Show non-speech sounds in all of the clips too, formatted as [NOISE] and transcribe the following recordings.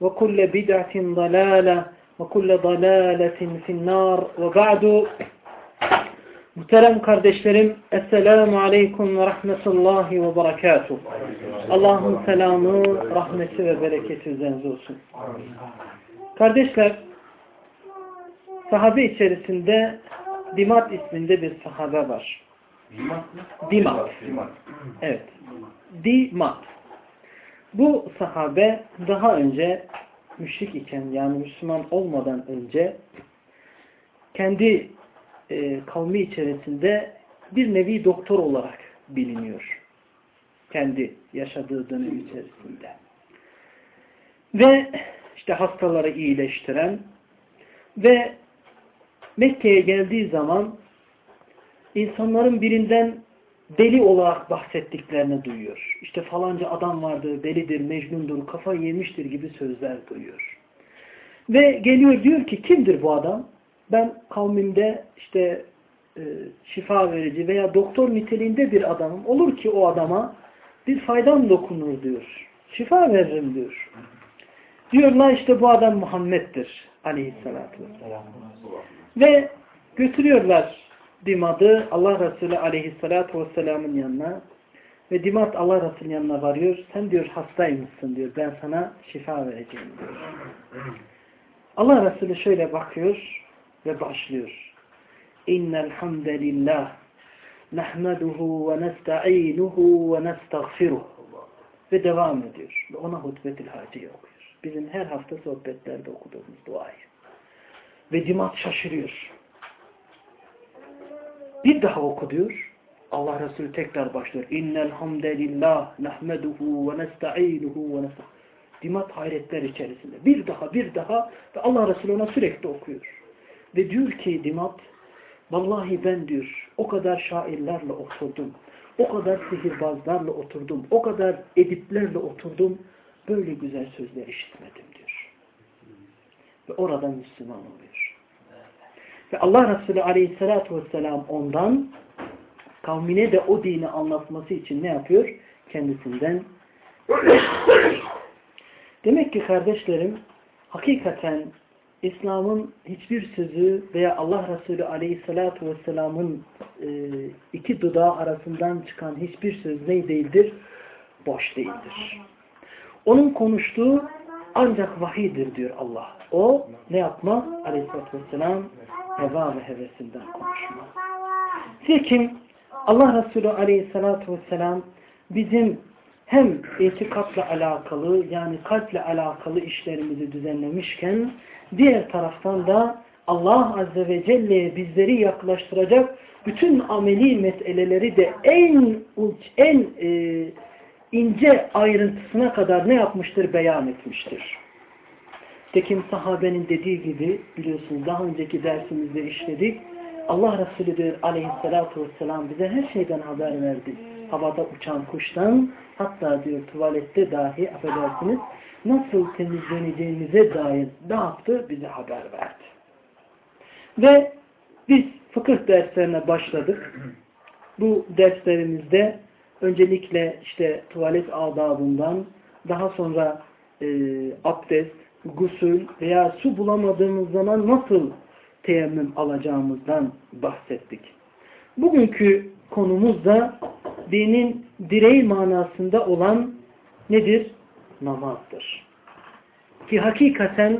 وكل بدعة ضلالة وكل ضلالة في النار وبعد Muhterem kardeşlerim, Esselamu Aleyküm ve Rahmetullahi ve Berekatuhu. Allah'ın selamı, rahmeti ve bereketi üzerinize olsun. Kardeşler, sahabe içerisinde Dimat isminde bir sahabe var. Dimat. Evet. Dimat. Bu sahabe daha önce müşrik iken yani Müslüman olmadan önce kendi e, kavmi içerisinde bir nevi doktor olarak biliniyor. Kendi yaşadığı dönem içerisinde. Ve işte hastaları iyileştiren ve Mekke'ye geldiği zaman insanların birinden deli olarak bahsettiklerini duyuyor. İşte falanca adam vardı, delidir, mecnundur, kafa yemiştir gibi sözler duyuyor. Ve geliyor diyor ki kimdir bu adam? Ben kavmimde işte e, şifa verici veya doktor niteliğinde bir adamım. Olur ki o adama bir faydam dokunur diyor. Şifa veririm diyor. Diyorlar işte bu adam Muhammed'dir aleyhissalatü vesselam. Ve götürüyorlar Dimad'ı Allah Resulü aleyhissalatü vesselamın yanına ve Dimad Allah Resulü'nün yanına varıyor. Sen diyor hastaymışsın diyor. Ben sana şifa vereceğim diyor. Allah Resulü şöyle bakıyor ve başlıyor. İnnel hamdelillah nahmeduhu ve nesta'inuhu ve nestağfiruh ve devam ediyor. Ve ona hutbetil hacı okuyor. Bizim her hafta sohbetlerde okuduğumuz duayı. Ve Dimad şaşırıyor. Bir daha oku diyor. Allah Resulü tekrar başlıyor. İnnel hamdelillah nahmeduhu ve nesta'inuhu ve nestağfiruh. Dimad hayretler içerisinde. Bir daha bir daha ve Allah Resulü ona sürekli okuyor. Ve diyor ki Dimad vallahi ben diyor o kadar şairlerle oturdum. O kadar sihirbazlarla oturdum. O kadar ediplerle oturdum. Böyle güzel sözler işitmedim diyor. Ve oradan Müslüman oluyor. Ve Allah Resulü aleyhissalatü vesselam ondan kavmine de o dini anlatması için ne yapıyor? Kendisinden [COUGHS] Demek ki kardeşlerim hakikaten İslam'ın hiçbir sözü veya Allah Resulü Aleyhisselatü Vesselam'ın e, iki dudağı arasından çıkan hiçbir söz ne değildir? Boş değildir. Onun konuştuğu ancak vahidir diyor Allah. O ne yapma? Aleyhisselatü Vesselam heva ve hevesinden konuşma. Zira Allah Resulü Aleyhisselatü Vesselam bizim hem itikatla alakalı yani kalple alakalı işlerimizi düzenlemişken diğer taraftan da Allah Azze ve Celle'ye bizleri yaklaştıracak bütün ameli meseleleri de en uç, en e, ince ayrıntısına kadar ne yapmıştır? Beyan etmiştir. Tekim sahabenin dediği gibi biliyorsunuz daha önceki dersimizde işledik. Allah Resulü diyor aleyhissalatu vesselam bize her şeyden haber verdi. havada uçan kuştan hatta diyor tuvalette dahi affedersiniz nasıl temizleneceğimize dair ne yaptı? Bize haber verdi. Ve biz fıkıh derslerine başladık. Bu derslerimizde öncelikle işte tuvalet adabından daha sonra e, abdest, gusül veya su bulamadığımız zaman nasıl teyemmüm alacağımızdan bahsettik. Bugünkü konumuz da dinin direği manasında olan nedir? Namazdır. Ki hakikaten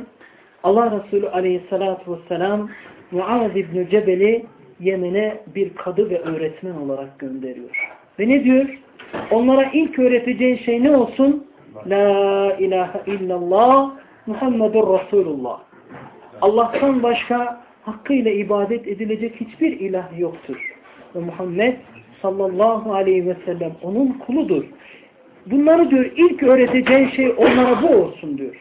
Allah Resulü aleyhissalatu vesselam Muaz İbni Cebel'i Yemen'e bir kadı ve öğretmen olarak gönderiyor. Ve ne diyor? Onlara ilk öğreteceğin şey ne olsun? La ilahe illallah Muhammedur Resulullah. Allah'tan başka hakkıyla ibadet edilecek hiçbir ilah yoktur. Ve Muhammed sallallahu aleyhi ve sellem onun kuludur. Bunları diyor ilk öğreteceğin şey onlara bu olsun diyor.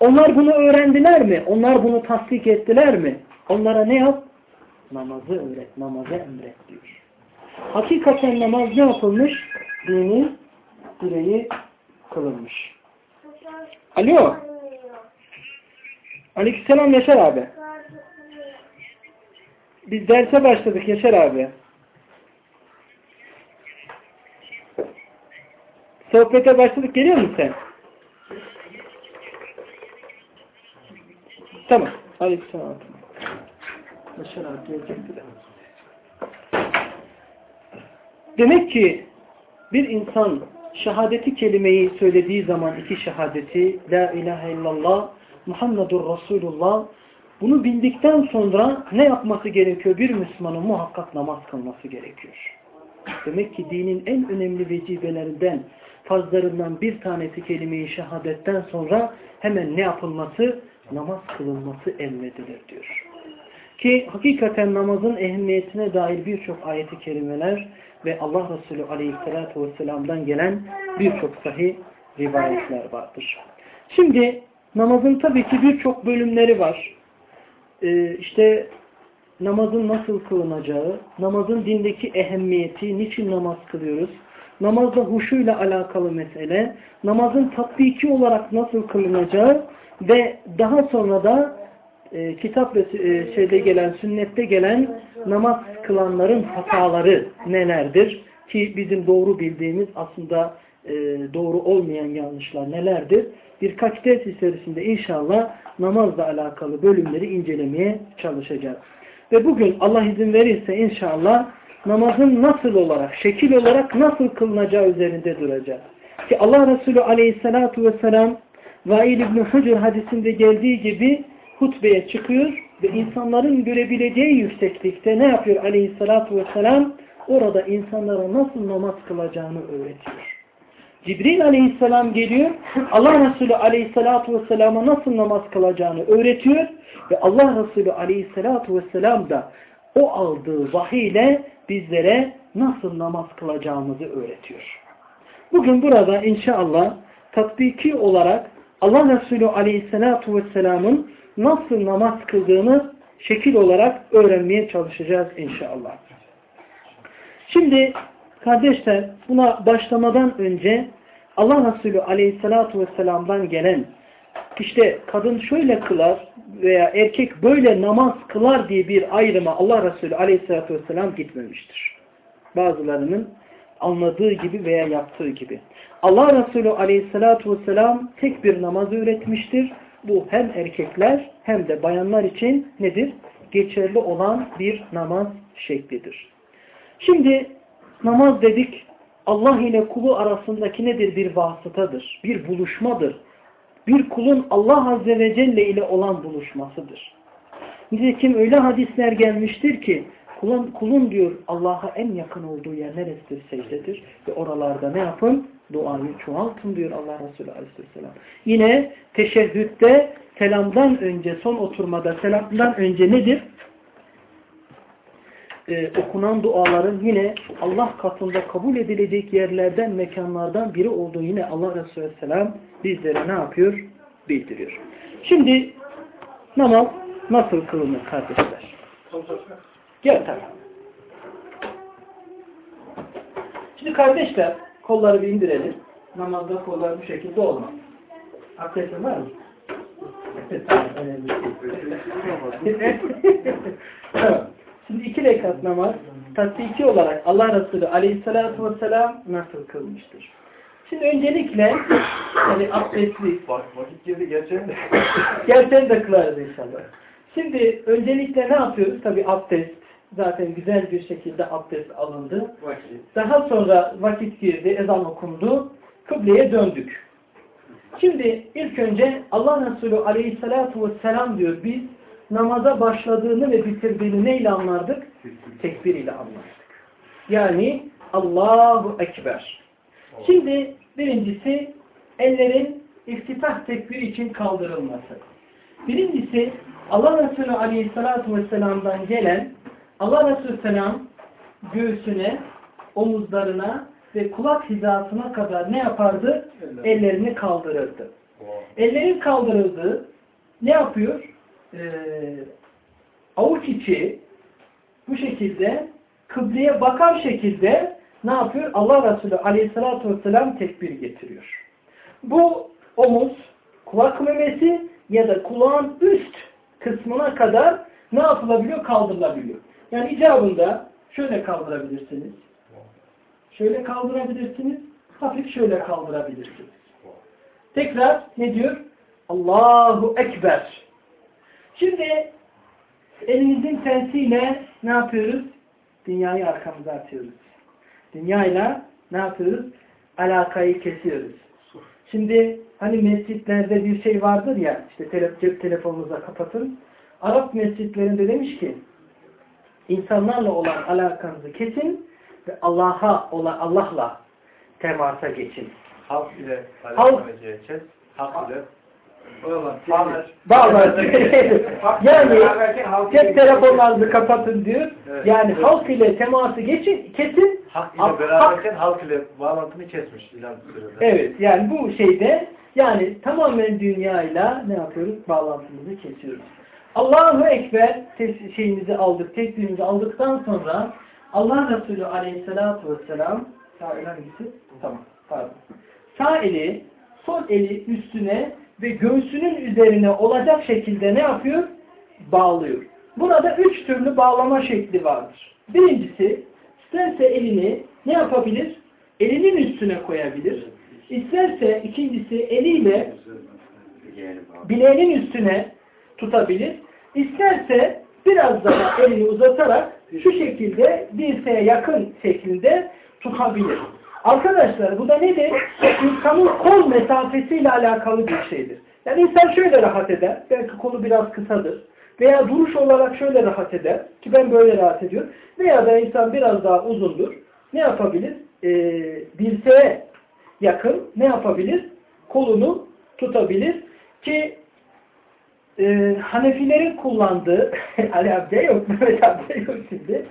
Onlar bunu öğrendiler mi? Onlar bunu tasdik ettiler mi? Onlara ne yap? Namazı öğret, namazı emret diyor. Hakikaten namaz ne yapılmış? Dini direği kılınmış. Alo. Aleykümselam Yaşar abi. Biz derse başladık Yaşar abi. Sohbete başladık. Geliyor musun sen? Tamam. Aleykümselam. Yaşar abi gelecekti de. Demek ki bir insan şehadeti kelimeyi söylediği zaman iki şehadeti La ilahe illallah Muhammedur Resulullah bunu bildikten sonra ne yapması gerekiyor? Bir Müslümanın muhakkak namaz kılması gerekiyor. Demek ki dinin en önemli vecibelerinden, farzlarından bir tanesi kelimeyi şehadetten sonra hemen ne yapılması? Namaz kılınması emredilir diyor. Ki hakikaten namazın ehemmiyetine dair birçok ayeti kerimeler ve Allah Resulü Aleyhisselatü Vesselam'dan gelen birçok sahih rivayetler vardır. Şimdi namazın tabii ki birçok bölümleri var. Ee, işte namazın nasıl kılınacağı, namazın dindeki ehemmiyeti, niçin namaz kılıyoruz, namazda huşuyla alakalı mesele, namazın tatbiki olarak nasıl kılınacağı ve daha sonra da e, kitap ve e, şeyde gelen, sünnette gelen namaz kılanların hataları nelerdir? Ki bizim doğru bildiğimiz aslında e, doğru olmayan yanlışlar nelerdir? Birkaç ders içerisinde inşallah namazla alakalı bölümleri incelemeye çalışacağız. Ve bugün Allah izin verirse inşallah namazın nasıl olarak, şekil olarak nasıl kılınacağı üzerinde duracağız. Ki Allah Resulü aleyhissalatu vesselam Vail İbni Hücür hadisinde geldiği gibi hutbeye çıkıyor ve insanların görebileceği yükseklikte ne yapıyor aleyhissalatu vesselam? Orada insanlara nasıl namaz kılacağını öğretiyor. Cibril aleyhisselam geliyor, Allah Resulü aleyhissalatu vesselama nasıl namaz kılacağını öğretiyor ve Allah Resulü aleyhissalatu vesselam da o aldığı vahiy ile bizlere nasıl namaz kılacağımızı öğretiyor. Bugün burada inşallah tatbiki olarak Allah Resulü aleyhissalatu vesselamın nasıl namaz kıldığını şekil olarak öğrenmeye çalışacağız inşallah. Şimdi kardeşler buna başlamadan önce Allah Resulü aleyhissalatu vesselam'dan gelen işte kadın şöyle kılar veya erkek böyle namaz kılar diye bir ayrıma Allah Resulü aleyhissalatu vesselam gitmemiştir. Bazılarının anladığı gibi veya yaptığı gibi. Allah Resulü aleyhissalatu vesselam tek bir namaz öğretmiştir. Bu hem erkekler hem de bayanlar için nedir? Geçerli olan bir namaz şeklidir. Şimdi namaz dedik Allah ile kulu arasındaki nedir? Bir vasıtadır, bir buluşmadır. Bir kulun Allah Azze ve Celle ile olan buluşmasıdır. Nitekim öyle hadisler gelmiştir ki kulun, kulun diyor Allah'a en yakın olduğu yer neresidir? Secdedir. Ve oralarda ne yapın? Duayı çoğaltın diyor Allah Resulü Aleyhisselam. Yine teşehhütte selamdan önce, son oturmada selamdan önce nedir? Ee, okunan duaların yine Allah katında kabul edilecek yerlerden, mekanlardan biri olduğu yine Allah Resulü Aleyhisselam bizlere ne yapıyor? Bildiriyor. Şimdi namaz nasıl kılınır kardeşler? Gel tabi. Şimdi kardeşler kolları bir indirelim. Namazda kollar bu şekilde olmaz. Abdestin var mı? Tamam, [LAUGHS] tamam. Şimdi iki rekat namaz tatbiki olarak Allah Resulü aleyhissalatu vesselam nasıl kılmıştır? Şimdi öncelikle yani abdestli Vakit girdi de. [LAUGHS] Gerçekten de kılarız inşallah. Şimdi öncelikle ne yapıyoruz? Tabi abdest. Zaten güzel bir şekilde abdest alındı. Vakit. Daha sonra vakit girdi, ezan okundu. Kıbleye döndük. Şimdi ilk önce Allah Resulü aleyhissalatu vesselam diyor biz namaza başladığını ve bitirdiğini neyle anlardık? Tekbir ile anlardık. Yani Allahu Ekber. Şimdi birincisi ellerin iftitah tekbiri için kaldırılması. Birincisi Allah Resulü Aleyhisselatü Vesselam'dan gelen Allah Resulü Selam göğsüne, omuzlarına ve kulak hizasına kadar ne yapardı? Ellerini kaldırırdı. Ellerin kaldırıldığı ne yapıyor? Ee, avuç içi bu şekilde kıbleye bakar şekilde ne yapıyor? Allah Resulü aleyhissalatü vesselam tekbir getiriyor. Bu omuz, kulak memesi ya da kulağın üst kısmına kadar ne yapılabiliyor? Kaldırılabiliyor. Yani icabında şöyle kaldırabilirsiniz. Şöyle kaldırabilirsiniz. Hafif şöyle kaldırabilirsiniz. Tekrar ne diyor? Allahu Ekber. Şimdi elimizin tensiyle ne yapıyoruz? Dünyayı arkamıza atıyoruz. Dünyayla ne yapıyoruz? Alakayı kesiyoruz. Şimdi hani mescitlerde bir şey vardır ya işte tele, cep telefonunuza kapatın. Arap mescitlerinde demiş ki insanlarla olan alakanızı kesin ve Allah'a olan Allah'la temasa geçin. Halk ile Halk- alakalı geçeceğiz. Halk ile Bağlar. [LAUGHS] Yani cep telefonlarınızı kapatın diyor. Evet. Yani halk ile teması geçin, kesin. Hak ile beraberken halk ile bağlantını kesmiş ilan sırada. Evet yani bu şeyde yani tamamen dünyayla ne yapıyoruz? Bağlantımızı kesiyoruz. Allahu Ekber şeyimizi aldık, tekbirimizi aldıktan sonra Allah Resulü Aleyhisselatü Vesselam sağ el hangisi? Tamam. Pardon. Sağ eli sol eli üstüne ve göğsünün üzerine olacak şekilde ne yapıyor? Bağlıyor. Burada üç türlü bağlama şekli vardır. Birincisi isterse elini ne yapabilir? Elinin üstüne koyabilir. İsterse ikincisi eliyle bileğinin üstüne tutabilir. İsterse biraz daha elini uzatarak şu şekilde dirseğe yakın şekilde tutabilir. Arkadaşlar bu da nedir? İnsanın kol mesafesiyle alakalı bir şeydir. Yani insan şöyle rahat eder. Belki kolu biraz kısadır. Veya duruş olarak şöyle rahat eder. Ki ben böyle rahat ediyorum. Veya da insan biraz daha uzundur. Ne yapabilir? Ee, dirseğe yakın ne yapabilir? Kolunu tutabilir. Ki e, Hanefilerin kullandığı [LAUGHS] Ali Abde yok, Mehmet Abde yok şimdi.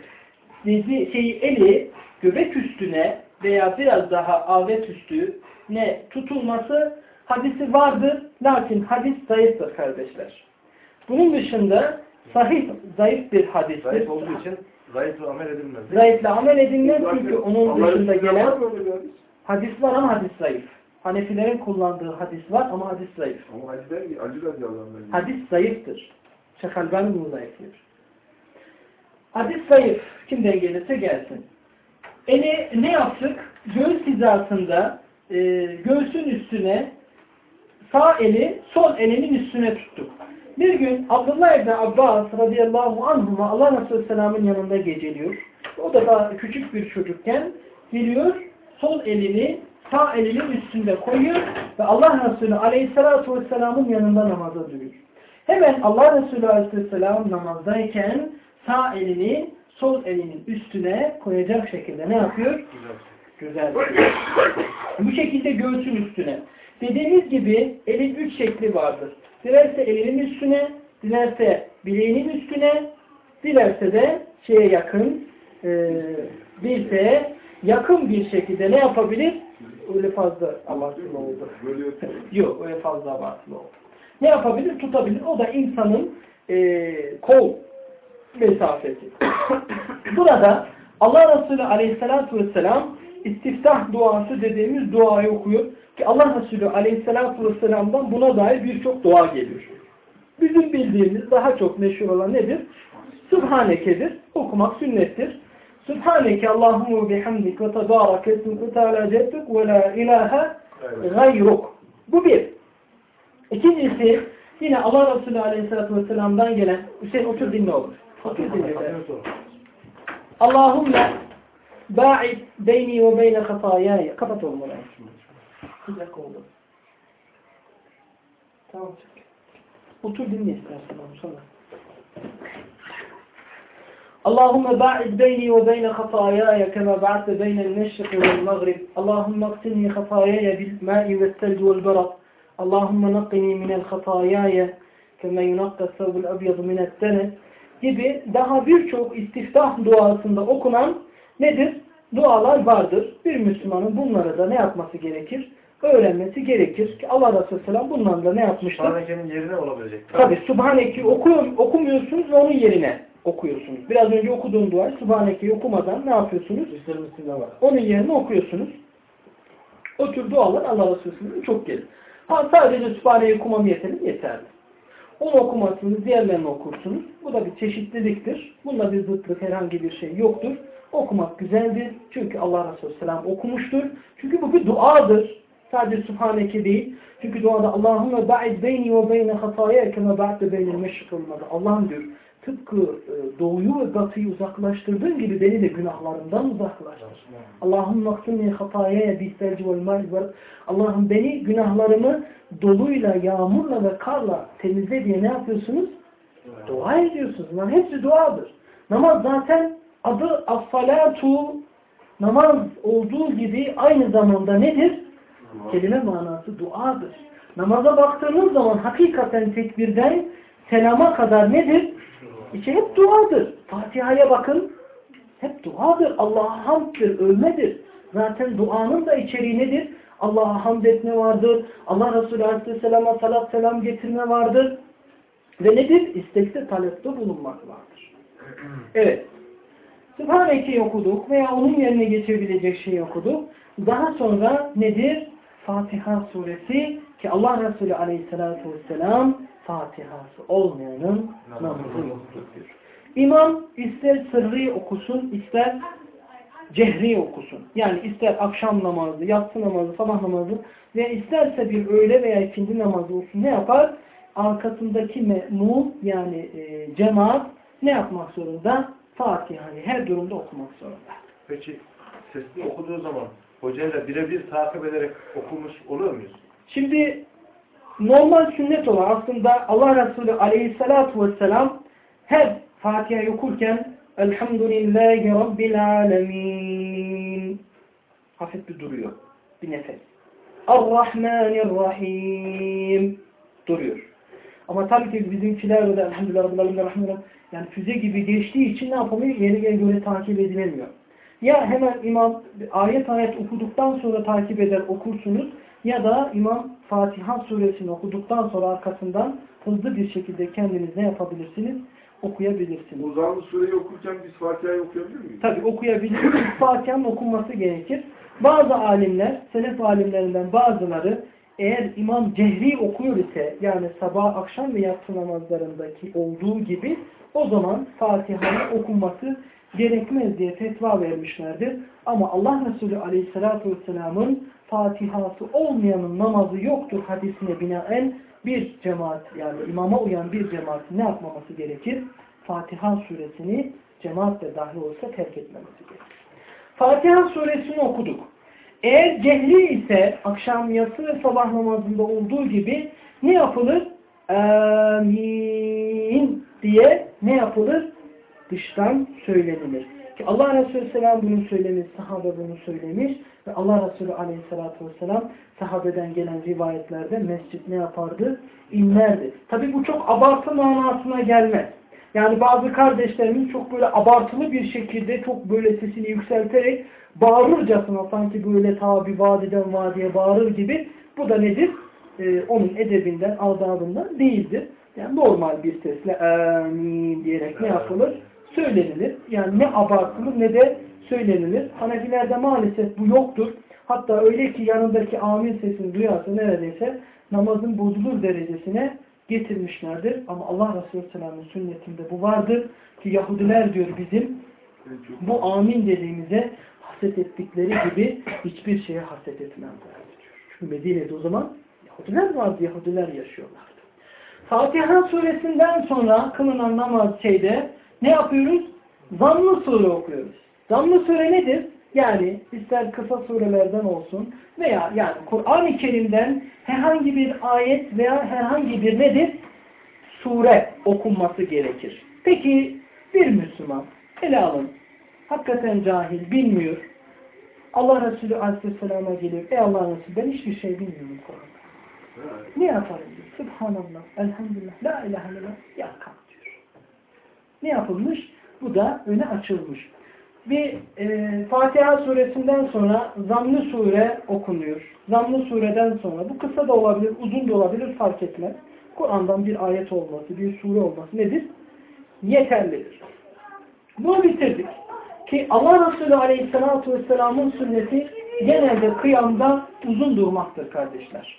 Dedi, şeyi eli göbek üstüne veya biraz daha avet üstü ne tutulması hadisi vardır. Lakin hadis zayıftır kardeşler. Bunun dışında sahih zayıf bir hadistir. Zayıf olduğu için zayıfla amel edilmez. Zayıfla amel edilmez çünkü onun dışında gelen hadis? hadis var ama hadis zayıf. Hanefilerin kullandığı hadis var ama hadis zayıf. Ama hadis der ki Ali radıyallahu. Hadis zayıftır. Şeyh Albani bunu zayıflıyor. Hadis zayıf. Kimden gelirse gelsin. Eli ne yaptık? Göğüs hizasında e, göğsün üstüne sağ eli sol elinin üstüne tuttuk. Bir gün Abdullah ibn Abbas radıyallahu anhuma Allah Resulü Selam'ın yanında geceliyor. O da daha küçük bir çocukken geliyor sol elini sağ elinin üstünde koyuyor ve Allah Resulü aleyhissalatu vesselamın yanında namaza duruyor. Hemen Allah Resulü aleyhisselam namazdayken sağ elini sol elinin üstüne koyacak şekilde ne yapıyor? Güzel. Bu şekilde göğsün üstüne. Dediğimiz gibi elin üç şekli vardır. Dilerse elinin üstüne, dilerse bileğinin üstüne, dilerse de şeye yakın, e, dirseğe yakın bir şekilde ne yapabilir? Öyle fazla abartılı oldu. Yok öyle fazla abartılı oldu. Ne yapabilir? Tutabilir. O da insanın e, kol mesafesi. Burada Allah Resulü aleyhissalatu vesselam istiftah duası dediğimiz duayı okuyor. Ki Allah Resulü aleyhissalatü vesselam'dan buna dair birçok dua geliyor. Bizim bildiğimiz daha çok meşhur olan nedir? Sübhaneke'dir. Okumak sünnettir. Sübhaneke Allahümme bihamdik ve tebarek esmik ve teala ceddük ve la ilahe gayruk. Bu bir. İkincisi yine Allah Resulü Aleyhisselatü Vesselam'dan gelen Hüseyin otur dinle olur. Çık. Otur dinle istersen onu sonra. اللهم باعد بيني وبين خطاياي كما بعدت بين المشرق والمغرب اللهم اغسلني خطاياي بالماء والثلج والبرد اللهم نقني من الخطاياي كما ينقى الثوب الأبيض من الدنس gibi daha birçok istiftah duasında okunan nedir? Dualar vardır. Bir Müslümanın bunları da ne yapması gerekir? Öğrenmesi gerekir ki Allah Resulü Selam bundan da ne yapmıştır? Sübhaneke'nin yerine olabilecek. Tabi Subhaneke'yi okuyor, okumuyorsunuz ve onun yerine okuyorsunuz. Biraz önce okuduğum dua Subhaneke'yi okumadan ne yapıyorsunuz? Üstlerimizde var. Onun yerine okuyorsunuz. O tür dualar Allah Resulü'nün çok gelir. Ha sadece Sübhane'yi okumam yeterli, yeterli. Onu okumasınız, diğerlerini okursunuz. Bu da bir çeşitliliktir. Bunda bir zıtlık herhangi bir şey yoktur. Okumak güzeldir. Çünkü Allah Resulü Selam okumuştur. Çünkü bu bir duadır. Sadece Sübhaneke değil. Çünkü duada Allahümme ba'id beyni ve beyne hataya keme ba'de beynil meşrik olmadı. Allah'ım diyor tıpkı e, doğuyu ve batıyı uzaklaştırdığın gibi beni de günahlarımdan uzaklaştır. Allah'ım maksimni hataya biselci vel mal Allah'ım beni günahlarımı doluyla, yağmurla ve karla temizle diye ne yapıyorsunuz? Dua ediyorsunuz. Bunların hepsi duadır. Namaz zaten adı as-salatu namaz olduğu gibi aynı zamanda nedir? Kelime manası duadır. Namaza baktığınız zaman hakikaten tekbirden selama kadar nedir? İçi hep duadır. Fatiha'ya bakın. Hep duadır. Allah'a hamddir, övmedir. Zaten duanın da içeriği nedir? Allah'a hamd etme vardır. Allah Resulü Aleyhisselam'a salat selam getirme vardır. Ve nedir? İstekte talepte bulunmak vardır. Evet. Sübhaneke'yi okuduk veya onun yerine geçebilecek şeyi okuduk. Daha sonra nedir? Fatiha suresi ki Allah Resulü Aleyhisselatü Vesselam Fatihası olmayanın namazı yoktur diyor. İmam ister sırrı okusun, ister cehri okusun. Yani ister akşam namazı, yatsı namazı, sabah namazı ve isterse bir öğle veya ikindi namazı olsun ne yapar? Arkasındaki me'mum yani e, cemaat ne yapmak zorunda? Fatiha'yı her durumda okumak zorunda. Peki sesli okuduğu zaman hocayla birebir takip ederek okumuş oluyor muyuz? Şimdi normal sünnet olan aslında Allah Resulü aleyhissalatu vesselam her Fatiha okurken Elhamdülillahi Rabbil Alemin hafif bir duruyor. Bir nefes. Ar-Rahmanir-Rahim duruyor. Ama tabii ki bizimkiler de Elhamdülillah Rabbil Alemin yani füze gibi geçtiği için ne yapamıyor? Yerine göre takip edilemiyor. Ya hemen imam ayet ayet okuduktan sonra takip eder okursunuz ya da imam Fatiha suresini okuduktan sonra arkasından hızlı bir şekilde kendiniz ne yapabilirsiniz? Okuyabilirsiniz. O zaman sureyi okurken biz Fatiha'yı okuyabilir miyiz? Tabi okuyabilirsiniz. [COUGHS] Fatiha'nın okunması gerekir. Bazı alimler, selef alimlerinden bazıları eğer imam cehri okuyor ise yani sabah, akşam ve yatsı namazlarındaki olduğu gibi o zaman Fatiha'nın okunması gerekmez diye fetva vermişlerdir. Ama Allah Resulü Aleyhisselatü Vesselam'ın Fatihası olmayanın namazı yoktur hadisine binaen bir cemaat yani imama uyan bir cemaatin ne yapmaması gerekir? Fatiha suresini cemaat de dahil olsa terk etmemesi gerekir. Fatiha suresini okuduk. Eğer cehli ise akşam yatsı ve sabah namazında olduğu gibi ne yapılır? Amin diye ne yapılır? Dıştan söylenilir. Ki Allah Resulü Selam bunu söylemiş, sahabe bunu söylemiş ve Allah Resulü Aleyhisselatü Vesselam sahabeden gelen rivayetlerde mescit ne yapardı? İnlerdi. Tabi bu çok abartı manasına gelmez. Yani bazı kardeşlerimiz çok böyle abartılı bir şekilde çok böyle sesini yükselterek bağırırcasına sanki böyle tabi vadiden vadiye bağırır gibi bu da nedir? Ee, onun edebinden, adabından değildir. Yani normal bir sesle amin diyerek ne yapılır? Söylenilir. Yani ne abartılı ne de söylenilir. Hanefilerde maalesef bu yoktur. Hatta öyle ki yanındaki amin sesini duyarsa neredeyse namazın bozulur derecesine getirmişlerdir. Ama Allah Resulü Selam'ın sünnetinde bu vardır. Ki Yahudiler diyor bizim bu amin dediğimize haset ettikleri gibi hiçbir şeye haset etmezler diyor. Çünkü Medine'de o zaman Yahudiler vardı, Yahudiler yaşıyorlardı. Fatiha suresinden sonra kılınan namaz şeyde ne yapıyoruz? Zammı sure okuyoruz. Zammı sure nedir? Yani ister kısa surelerden olsun veya yani Kur'an-ı Kerim'den herhangi bir ayet veya herhangi bir nedir? Sure okunması gerekir. Peki bir Müslüman ele alın. Hakikaten cahil, bilmiyor. Allah Resulü Aleyhisselam'a geliyor. Ey Allah Resulü ben hiçbir şey bilmiyorum Kur'an'da. Ne yaparım. Subhanallah, elhamdülillah, la ilahe illallah, yakar diyor. Ne yapılmış? Bu da öne açılmış. Bir e, Fatiha suresinden sonra Zammı sure okunuyor. Zammı sureden sonra bu kısa da olabilir, uzun da olabilir fark etmez. Kur'an'dan bir ayet olması, bir sure olması nedir? Yeterlidir. Bunu bitirdik. Ki Allah Resulü Aleyhisselatü Vesselam'ın sünneti genelde kıyamda uzun durmaktır kardeşler.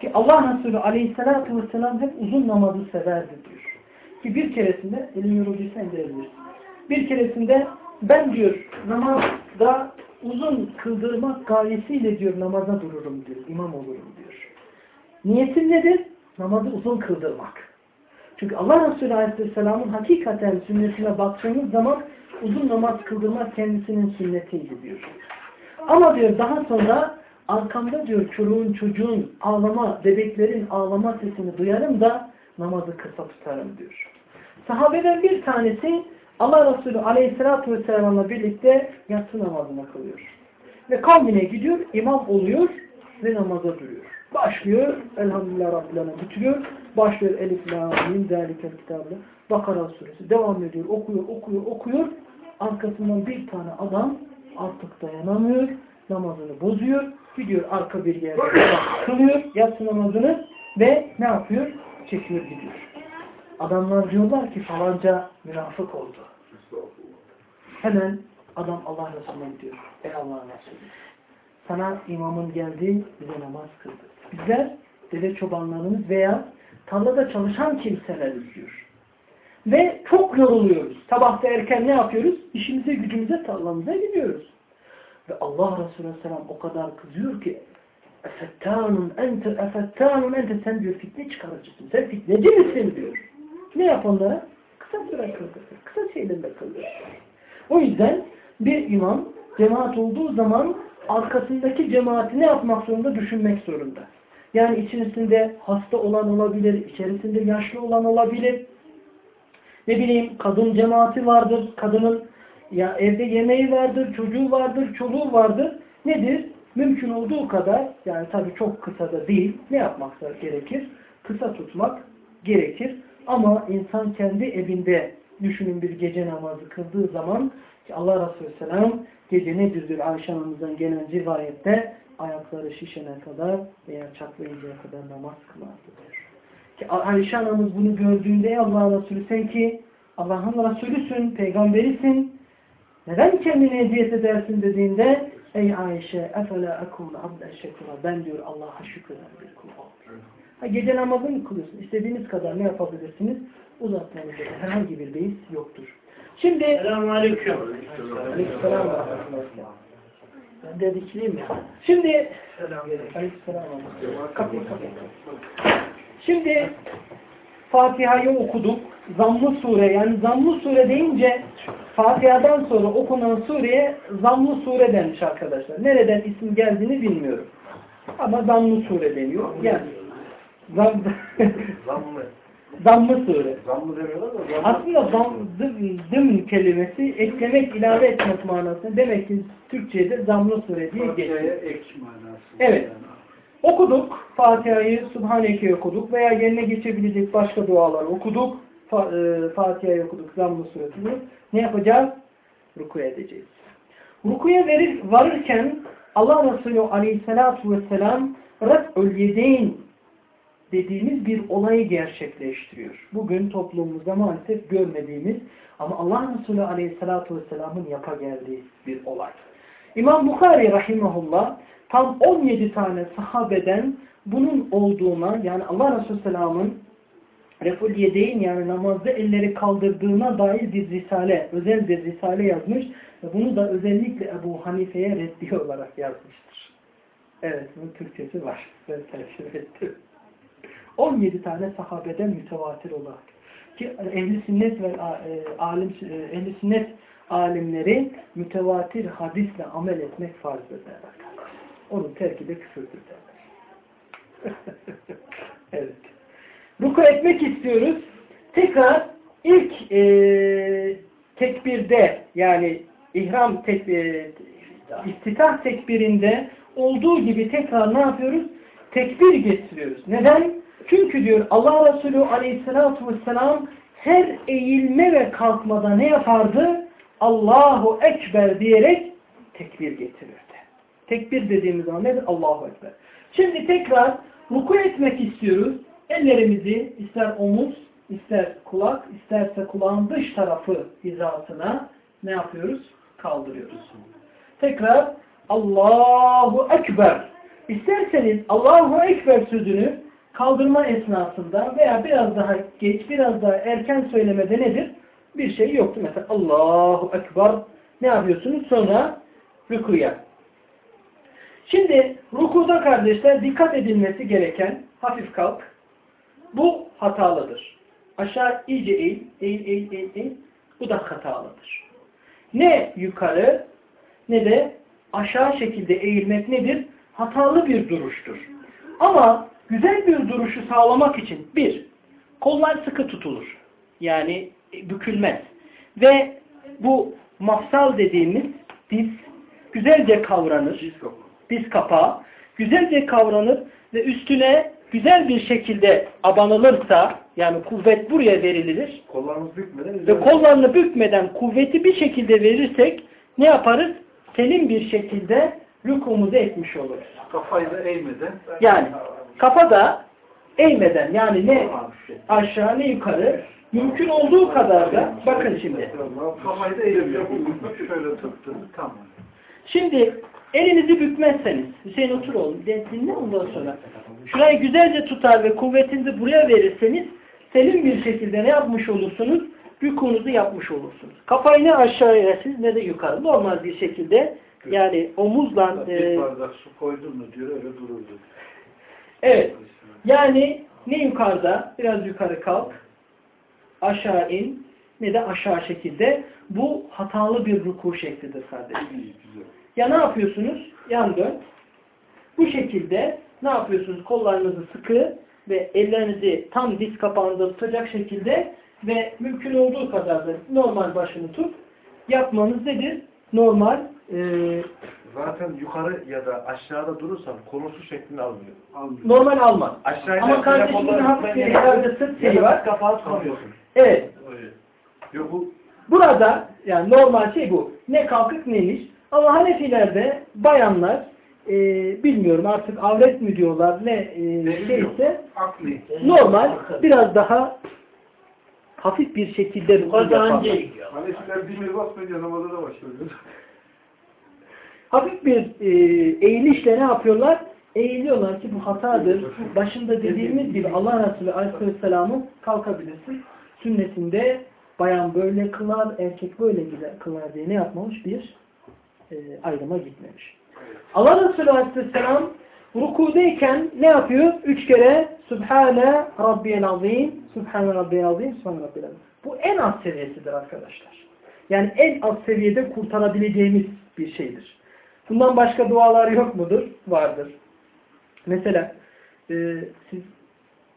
Ki Allah Resulü Aleyhisselatü Vesselam hep uzun namazı severdi diyor. Ki bir keresinde, elin yorulduysa indirebilirsin. Bir keresinde ben diyor namazda uzun kıldırmak gayesiyle diyor namaza dururum diyor. imam olurum diyor. Niyetim nedir? Namazı uzun kıldırmak. Çünkü Allah Resulü Aleyhisselam'ın hakikaten sünnetine baktığımız zaman uzun namaz kıldırmak kendisinin sünnetiydi diyor. Ama diyor daha sonra arkamda diyor çoluğun çocuğun ağlama, bebeklerin ağlama sesini duyarım da namazı kısa tutarım diyor. Sahabeden bir tanesi Allah Resulü Aleyhisselatü Vesselam'la birlikte yatsı namazını kılıyor. Ve kavmine gidiyor, imam oluyor ve namaza duruyor. Başlıyor, elhamdülillah Rabbil Alemin bitiriyor. Başlıyor Elif, La, Mim, Zalikel kitabı. Bakara suresi. Devam ediyor, okuyor, okuyor, okuyor. Arkasından bir tane adam artık dayanamıyor. Namazını bozuyor. Gidiyor arka bir yerde [COUGHS] kılıyor yatsı namazını ve ne yapıyor? Çekiyor gidiyor. Adamlar diyorlar ki falanca münafık oldu. Hemen adam Allah Resulü'ne diyor. Ey Allah Resulü. Sana imamın geldi bize namaz kıldı. Bizler deve çobanlarımız veya tarlada çalışan kimseleriz diyor. Ve çok yoruluyoruz. Sabahta erken ne yapıyoruz? İşimize, gücümüze, tarlamıza gidiyoruz. Ve Allah Resulü Aleyhisselam o kadar kızıyor ki efettanun ente, efettanun ente sen diyor fitne çıkarıcısın. Sen fitneci misin diyor. Ne yap onlara? Kısa süre kıldır. Kısa şeylerle kıldır. O yüzden bir imam cemaat olduğu zaman arkasındaki cemaati ne yapmak zorunda? Düşünmek zorunda. Yani içerisinde hasta olan olabilir, içerisinde yaşlı olan olabilir. Ne bileyim kadın cemaati vardır, kadının ya evde yemeği vardır, çocuğu vardır, çoluğu vardır. Nedir? Mümkün olduğu kadar, yani tabii çok kısa da değil, ne yapmak gerekir? Kısa tutmak gerekir. Ama insan kendi evinde düşünün bir gece namazı kıldığı zaman ki Allah Resulü Selam gece nedir diyor Ayşe Hanım'dan gelen rivayette ayakları şişene kadar veya çatlayıncaya kadar namaz kılardı diyor. Ki Ayşe Hanımız bunu gördüğünde Allah Resulü sen ki Allah'ın Resulüsün, peygamberisin neden kendini eziyet edersin dediğinde ey Ayşe efela ekun abden şekura ben diyor Allah'a şükreden bir kul. Ha, gece namazını kılıyorsun. İstediğiniz kadar ne yapabilirsiniz? Uzatmanızda herhangi bir beis yoktur. Şimdi Selamun Aleyküm. Aleykümselam Ben de dikliyim ya. Şimdi Aleykümselam Kapıyı kapıyı. Şimdi Fatiha'yı okuduk. Zammı sure yani zammı sure deyince Fatiha'dan sonra okunan sureye zammı sure denmiş arkadaşlar. Nereden isim geldiğini bilmiyorum. Ama zammı sure deniyor. Yani zam, [LAUGHS] Zammı. zammı sure. Zammı demiyorlar da zammı. Aslında zam, dım, dım kelimesi eklemek, ilave etmek manasında. Demek ki Türkçe'de zammı sure diye geçiyor. ek manası. Evet. Okuduk. Fatiha'yı, Subhaneke'yi okuduk veya yerine geçebilecek başka duaları okuduk. E, Fatiha'yı okuduk, Zamm-ı. Ne yapacağız? Rukuya edeceğiz. Rukuya verir, varırken Allah Resulü aleyhissalatu vesselam Raf'ül yedeyn dediğimiz bir olayı gerçekleştiriyor. Bugün toplumumuzda maalesef görmediğimiz ama Allah Resulü Aleyhisselatü Vesselam'ın yapa geldiği bir olay. İmam Bukhari Rahimahullah tam 17 tane sahabeden bunun olduğuna yani Allah Resulü Selam'ın reful yedeyn yani namazda elleri kaldırdığına dair bir risale, özel bir risale yazmış ve bunu da özellikle Ebu Hanife'ye reddi olarak yazmıştır. Evet, bunun Türkçesi var. Ben tercih ettim. [LAUGHS] 17 tane sahabeden mütevatir olarak. Ki ehli sünnet ve e, alim e, ehli sünnet alimleri mütevatir hadisle amel etmek farz ederler. Onun terki de küfürdür derler. [LAUGHS] evet. Ruku etmek istiyoruz. Tekrar ilk e, tekbirde yani ihram tekbir, iftitah tekbirinde olduğu gibi tekrar ne yapıyoruz? Tekbir getiriyoruz. Neden? Çünkü diyor Allah Resulü aleyhissalatu vesselam her eğilme ve kalkmada ne yapardı? Allahu Ekber diyerek tekbir getirirdi. Tekbir dediğimiz zaman nedir? Allahu Ekber. Şimdi tekrar ruku etmek istiyoruz. Ellerimizi ister omuz, ister kulak, isterse kulağın dış tarafı hizasına ne yapıyoruz? Kaldırıyoruz. Tekrar Allahu Ekber. İsterseniz Allahu Ekber sözünü kaldırma esnasında veya biraz daha geç, biraz daha erken söylemede nedir? Bir şey yoktu. Mesela Allahu Ekber ne yapıyorsunuz? Sonra rükuya. Şimdi rukuda kardeşler dikkat edilmesi gereken hafif kalk. Bu hatalıdır. Aşağı iyice eğil, eğil, eğil, eğil, eğil. Bu da hatalıdır. Ne yukarı ne de aşağı şekilde eğilmek nedir? Hatalı bir duruştur. Ama güzel bir duruşu sağlamak için bir, kollar sıkı tutulur. Yani bükülmez. Ve bu mafsal dediğimiz diz güzelce kavranır. Diz kapağı. Diz kapağı güzelce kavranır ve üstüne güzel bir şekilde abanılırsa yani kuvvet buraya verilir Kollarımız bükmeden ve kollarını bükmeden kuvveti bir şekilde verirsek ne yaparız? Selim bir şekilde rükumuzu etmiş oluruz. Kafayı da eğmeden. Yani kafada eğmeden yani ne aşağı ne yukarı mümkün olduğu kadar da bakın şimdi. Kafayı da eğmeden. Şöyle tuttu. Tamam. Şimdi elinizi bükmezseniz Hüseyin otur oğlum dinle ondan sonra. Şurayı güzelce tutar ve kuvvetinizi buraya verirseniz selim bir şekilde ne yapmış olursunuz? Rükunuzu yapmış olursunuz. Kafayı ne aşağıya siz ne de yukarı. Normal bir şekilde yani omuzla Bir e, bardak su koydun mu diyor öyle dururdu. evet yani ne yukarıda biraz yukarı kalk aşağı in ne de aşağı şekilde bu hatalı bir ruku şeklidir kardeşim. Ya ne yapıyorsunuz? Yan dön. Bu şekilde ne yapıyorsunuz? Kollarınızı sıkı ve ellerinizi tam diz kapağında tutacak şekilde ve mümkün olduğu kadar da normal başını tut. Yapmanız nedir? Normal e, Zaten yukarı ya da aşağıda durursan konusu şeklini almıyor. Almıyor. normal almaz. Aşağıya Ama kardeşimin hafif bir herhalde sırt şeyi var. Kapağı tutamıyorsun. Evet. Yok bu Burada yani normal şey bu. Ne kalkık ne iniş. Ama Hanefilerde bayanlar e, bilmiyorum artık avret mi diyorlar ne e, şeyse Akli. normal biraz daha hafif bir şekilde yaparlar. Sizler bir basmayınca namaza da başlıyor. Hafif bir e, eğilişle ne yapıyorlar? Eğiliyorlar ki bu hatadır. Başında dediğimiz gibi Allah Resulü Aleyhisselam'ın kalkabilirsin. Sünnetinde bayan böyle kılar, erkek böyle kılar diye ne yapmamış? Bir e, ayrıma gitmemiş. Allah Resulü Aleyhisselam rukudeyken ne yapıyor? Üç kere Sübhane Rabbiyel Azim, Sübhane Rabbiyel Azim, Sübhane. Bu en az seviyesidir arkadaşlar. Yani en az seviyede kurtarabileceğimiz bir şeydir. Bundan başka dualar yok mudur? Vardır. Mesela e, siz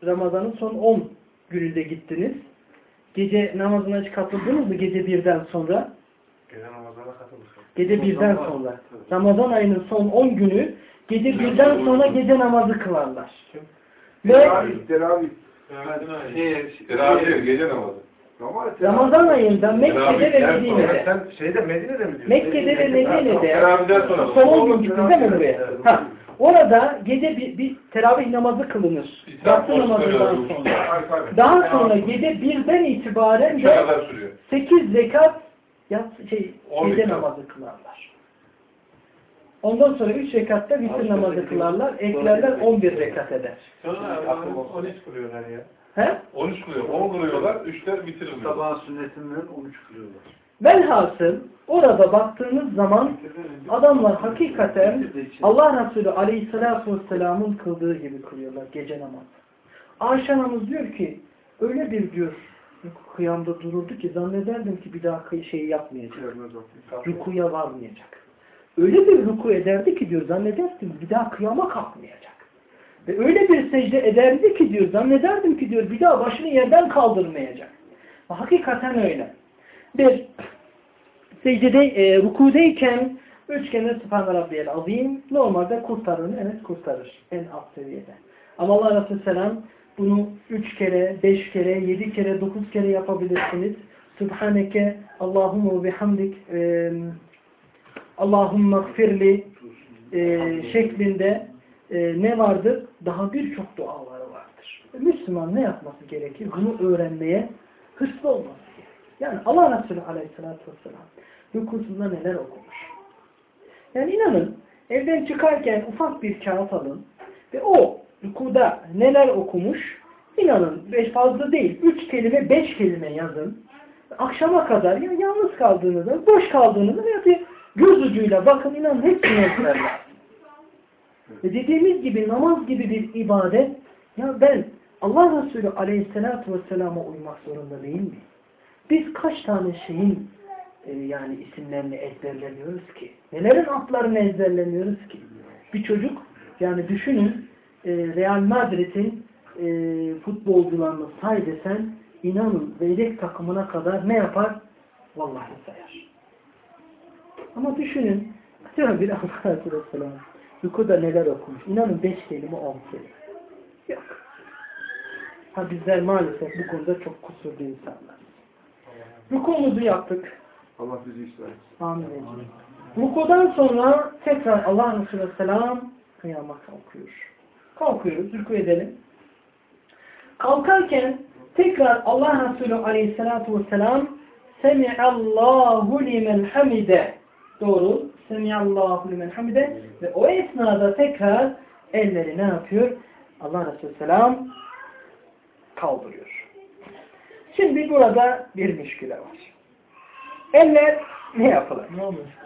Ramazan'ın son 10 gününde gittiniz. Gece namazına katıldınız mı? Gece birden sonra. Gece birden sonra. Ramazan ayının son 10 günü gece birden sonra gece namazı kılarlar. Ve Teravih, teravih. Teravih gece namazı. Ama Ramazan ayında Mekke'de ve Medine'de Sen şeyde Medine'de mi diyorsun? Mekke'de ve Medine'de son 10 gün gittiniz değil mi buraya? Ha, Orada gece bir, bir teravih namazı kılınır. Yatsı namazından sonra. Daha sonra gece birden itibaren de kadar sürüyor? 8 rekat yatsı, şey, On gece namazı kılarlar. Ondan sonra 3 rekatta vitir Abi, namazı kılarlar. Eklerler Sonra 11 rekat eder. Sonra 13 kuruyorlar ya. He? 13 kılıyor. 10 kılıyorlar. 3'te bitirir. Sabah sünnetinden 13 kılıyorlar. Velhasıl orada baktığınız zaman adamlar hakikaten Allah Resulü Aleyhisselatü Vesselam'ın kıldığı gibi kılıyorlar gece namazı. Ayşe diyor ki öyle bir diyor kıyamda dururdu ki zannederdim ki bir daha kıy- şey yapmayacak. Rukuya varmayacak. Öyle bir ruku ederdi ki diyor zannederdim bir daha kıyama kalkmayacak. Ve öyle bir secde ederdi ki diyor zannederdim ki diyor bir daha başını yerden kaldırmayacak. Ve hakikaten öyle. Bir secdede e, rukudeyken üç kere Sübhane Rabbiyel Azim normalde kurtarır? Evet kurtarır. En alt seviyede. Ama Allah Resulü Selam bunu üç kere, beş kere, yedi kere, dokuz kere yapabilirsiniz. Sübhaneke Allahümme ve bihamdik e, Allahümme gfirli e, şeklinde e, ne vardır? Daha birçok duaları vardır. Müslüman ne yapması gerekir? Bunu öğrenmeye hırslı olması gerekir. Yani Allah Resulü Aleyhisselatü Vesselam rukusunda neler okumuş. Yani inanın evden çıkarken ufak bir kağıt alın ve o rukuda neler okumuş inanın beş fazla değil üç kelime beş kelime yazın. Akşama kadar ya yalnız kaldığınızda boş kaldığınızda ya da göz ucuyla bakın inanın hepsini ezberler. Dediğimiz gibi namaz gibi bir ibadet ya ben Allah Resulü Aleyhisselatü Vesselam'a uymak zorunda değil miyim? Biz kaç tane şeyin e, yani isimlerini ezberlemiyoruz ki? Nelerin adlarını ezberlemiyoruz ki? Bir çocuk yani düşünün e, Real Madrid'in e, futbolcularını say desen inanın veyrek takımına kadar ne yapar? Vallahi sayar. Ama düşünün diyor bir Vesselam Yukuda neler okumuş? İnanın beş kelime on kelime. Yok. Ha bizler maalesef bu konuda çok kusurlu insanlar. Rukumuzu yaptık. Allah bizi ıslah Amin. Rukudan sonra tekrar Allah Resulü Selam kıyama kalkıyor. Kalkıyoruz, rüku edelim. Kalkarken tekrar Allah Resulü Aleyhisselatü Vesselam Semi'allahu limen hamide Doğru. Semi'allahu limen hamide ve o esnada tekrar elleri ne yapıyor? Allah Resulü Selam kaldırıyor. Şimdi burada bir müşküle var. Eller ne yapılır?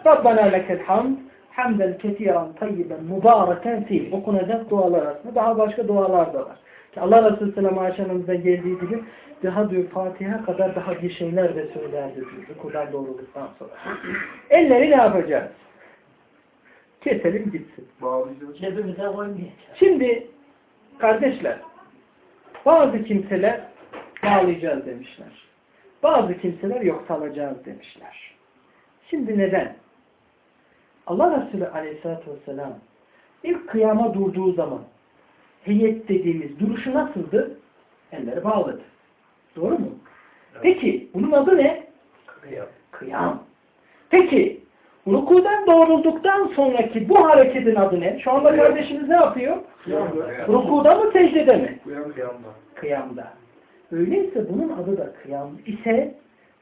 Rabbana lekel hamd hamden ketiren tayyiben mübareken fih. Okunacak dualar arasında daha başka dualar da var. Ki Allah Resulü Selam Ayşe'nimize geldiği gibi daha diyor Fatiha kadar daha bir şeyler de söylerdi diyor. Rükudan doğrulduktan sonra. Elleri ne yapacağız? Keselim gitsin. Bağlayacağız. Cebimize koymayacağız. Şimdi kardeşler bazı kimseler bağlayacağız demişler. Bazı kimseler yok salacağız demişler. Şimdi neden? Allah Resulü Aleyhisselatü Vesselam ilk kıyama durduğu zaman heyet dediğimiz duruşu nasıldı? Elleri bağladı. Doğru mu? Peki bunun adı ne? Kıyam. Kıyam. Peki rukudan doğrulduktan sonraki bu hareketin adı ne? Şu anda kardeşimiz ne yapıyor? Rukuda mı secdede mi? Kıyam kıyamda. Kıyamda. Öyleyse bunun adı da kıyam ise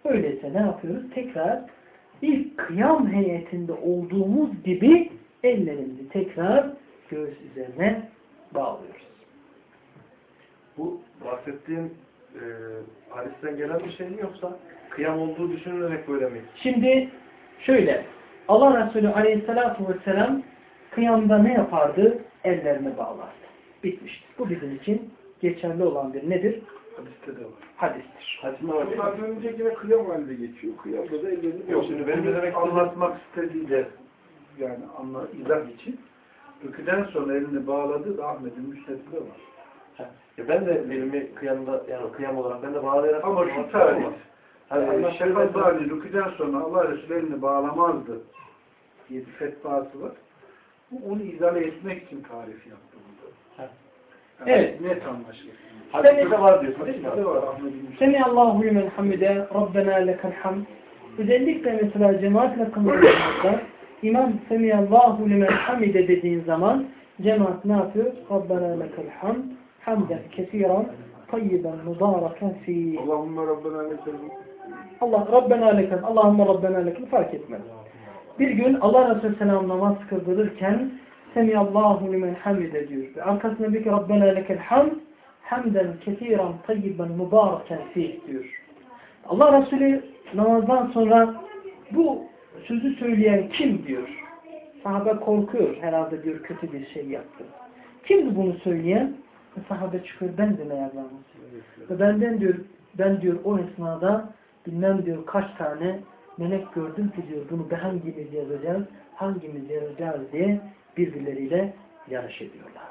öyleyse ne yapıyoruz? Tekrar ilk kıyam heyetinde olduğumuz gibi ellerimizi tekrar göğüs üzerine bağlıyoruz. Bu bahsettiğin e, hadisten gelen bir şey mi yoksa kıyam olduğu düşünülerek böyle mi? Şimdi şöyle Allah Resulü Aleyhisselatü Vesselam kıyamda ne yapardı? Ellerini bağlardı. Bitmiştir. Bu bizim için geçerli olan bir nedir? Hadiste de var. Hadistir. Hadisinde var? Az önce yine kıyam halinde geçiyor. Kıyamda da ellerini Yok, şimdi benim de demek anlatmak istediği de yani anla, izah için rüküden sonra elini bağladı da Ahmet'in müsnedinde var. Ya ben de elimi kıyamda yani kıyam olarak ben de bağlayarak Ama şu tarih Hani yani Allah Şefat Ali rüküden sonra Allah Resulü elini bağlamazdı diye bir fetvası var. Bu Onu izale etmek için tarif yaptı Evet. Net anlaşılır. Hadiste de var diyorsun değil mi? Semi Allahu limen hamide Rabbena lekel hamd. Özellikle mesela cemaatle kılınmışlar İmam Semi Allahu limen hamide dediğin zaman cemaat ne yapıyor? Rabbena lekel hamd hamden kesiran tayyiben mübareken fi Allahümme Rabbena lekel Allah Rabbena lekel Allahümme Rabbena lekel fark etmez. Bir gün Allah Resulü Selam namaz kıldırırken Semiyallahu limen hamide diyor. Ve arkasında diyor ki Rabbena lekel hamd hamden kesiran tayyiben mübareken fi diyor. Allah Resulü namazdan sonra bu sözü söyleyen kim diyor. Sahabe korkuyor herhalde diyor kötü bir şey yaptı. Kimdi bunu söyleyen? Ve sahabe çıkıyor ben de meğerden Ve benden diyor ben diyor o esnada bilmem diyor kaç tane melek gördüm ki diyor bunu hangimiz yazacağız, hangimiz yazacağız diye birbirleriyle yarış ediyorlar.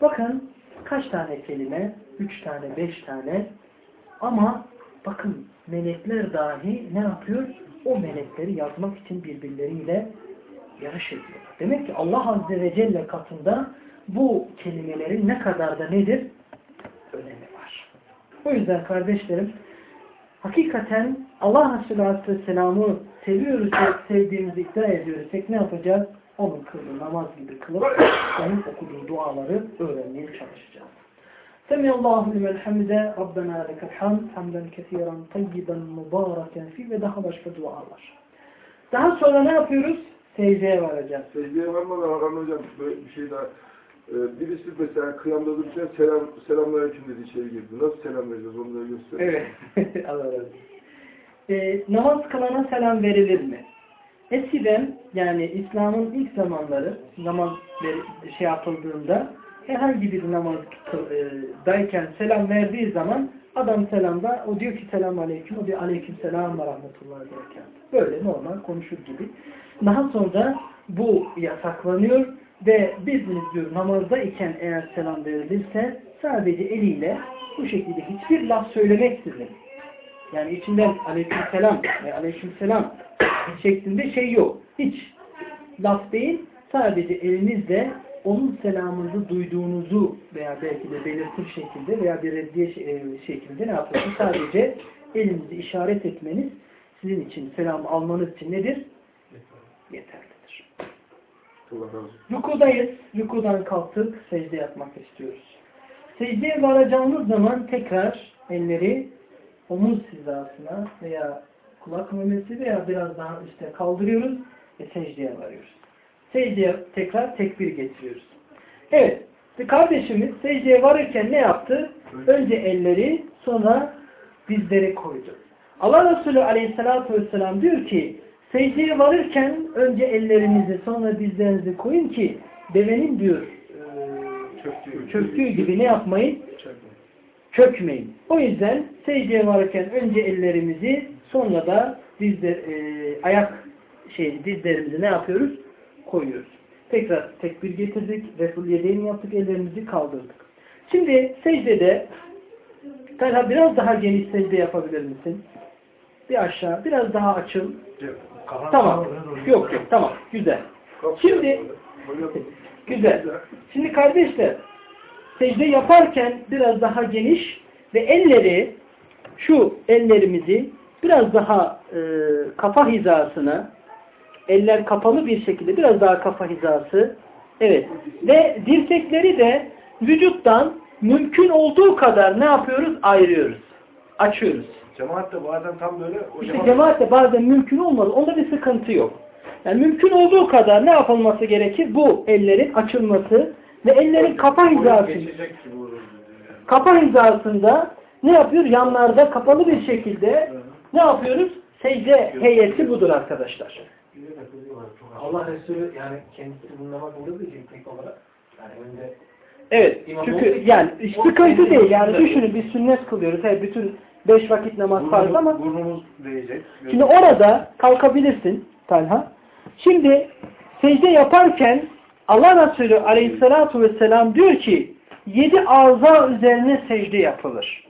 Bakın kaç tane kelime? Üç tane, beş tane. Ama bakın melekler dahi ne yapıyor? O melekleri yazmak için birbirleriyle yarış ediyorlar. Demek ki Allah Azze ve Celle katında bu kelimelerin ne kadar da nedir? Önemi var. O yüzden kardeşlerim hakikaten Allah Resulü Aleyhisselam'ı seviyoruz, sevdiğimizi iddia ediyorsak ne yapacağız? Onun kıldığı namaz gibi kılıp [COUGHS] onun okuduğu duaları öğrenmeye çalışacağız. Semiyallahu limen hamide Rabbena lekel hamd hamden kesiren tayyiben mübareken fi ve daha başka dualar. Daha sonra ne yapıyoruz? Secdeye varacağız. Secdeye varmadan Hakan Hocam böyle bir şey daha. Ee, birisi mesela kıyamda dururken selam, selamünaleyküm dedi içeri girdi. Nasıl selam vereceğiz onu da göster. Evet. [LAUGHS] Allah razı olsun. Ee, namaz kılana selam verilir mi? Eskiden yani İslam'ın ilk zamanları namaz şey yapıldığında herhangi bir namaz e, dayken selam verdiği zaman adam selamda o diyor ki selam aleyküm o diyor aleyküm selam ve rahmetullahi ve berekatuhu. Böyle normal konuşur gibi. Daha sonra bu yasaklanıyor ve bizimiz diyor namazda iken eğer selam verilirse sadece eliyle bu şekilde hiçbir laf söylemeksizin yani içinden aleykümselam ve aleykümselam şeklinde şey yok. Hiç laf değil. Sadece elinizle onun selamınızı duyduğunuzu veya belki de belirtir şekilde veya bir reddiye e, şeklinde ne yapıyorsunuz? Sadece elinizi işaret etmeniz sizin için selam almanız için nedir? Yeterlidir. Rukudayız. Rukudan kalktık. Secde yapmak istiyoruz. Secdeye varacağımız zaman tekrar elleri omuz hizasına veya kulak memesi veya biraz daha üstte kaldırıyoruz ve secdeye varıyoruz. Secdeye tekrar tekbir getiriyoruz. Evet. Kardeşimiz secdeye varırken ne yaptı? Önce elleri sonra dizleri koydu. Allah Resulü aleyhissalatü vesselam diyor ki secdeye varırken önce ellerinizi sonra dizlerinizi koyun ki devenin diyor e, çöktüğü gibi ne yapmayın? Çökmeyin. O yüzden secdeye varırken önce ellerimizi sonra da dizler, e, ayak şey dizlerimizi ne yapıyoruz? Koyuyoruz. Tekrar tekbir getirdik. Resul yedeğini yaptık. Ellerimizi kaldırdık. Şimdi secdede Talha biraz daha geniş secde yapabilir misin? Bir aşağı. Biraz daha açıl. Tamam. Yok yok. Tamam. Güzel. Şimdi güzel. Şimdi kardeşler secde yaparken biraz daha geniş ve elleri şu ellerimizi biraz daha e, kafa hizasına eller kapalı bir şekilde biraz daha kafa hizası evet ve dirsekleri de vücuttan mümkün olduğu kadar ne yapıyoruz? Ayırıyoruz. Açıyoruz. Cemaat de bazen tam böyle o İşte cemaat- cemaatte bazen mümkün olmaz. Onda bir sıkıntı yok. Yani mümkün olduğu kadar ne yapılması gerekir? Bu ellerin açılması ve ellerin kafa hizası. Kafa hizasında ne yapıyor? Yanlarda kapalı bir şekilde ne yapıyoruz? Secde heyeti budur arkadaşlar. Allah Resulü yani kendisi bu namaz kıldığı için tek olarak yani önde Evet. Çünkü yani sıkıntı değil. Yani düşünün biz sünnet kılıyoruz. Hey, bütün beş vakit namaz farz ama burnumuz değecek. Şimdi orada kalkabilirsin Talha. Şimdi secde yaparken Allah Resulü aleyhissalatu vesselam diyor ki yedi ağza üzerine secde yapılır.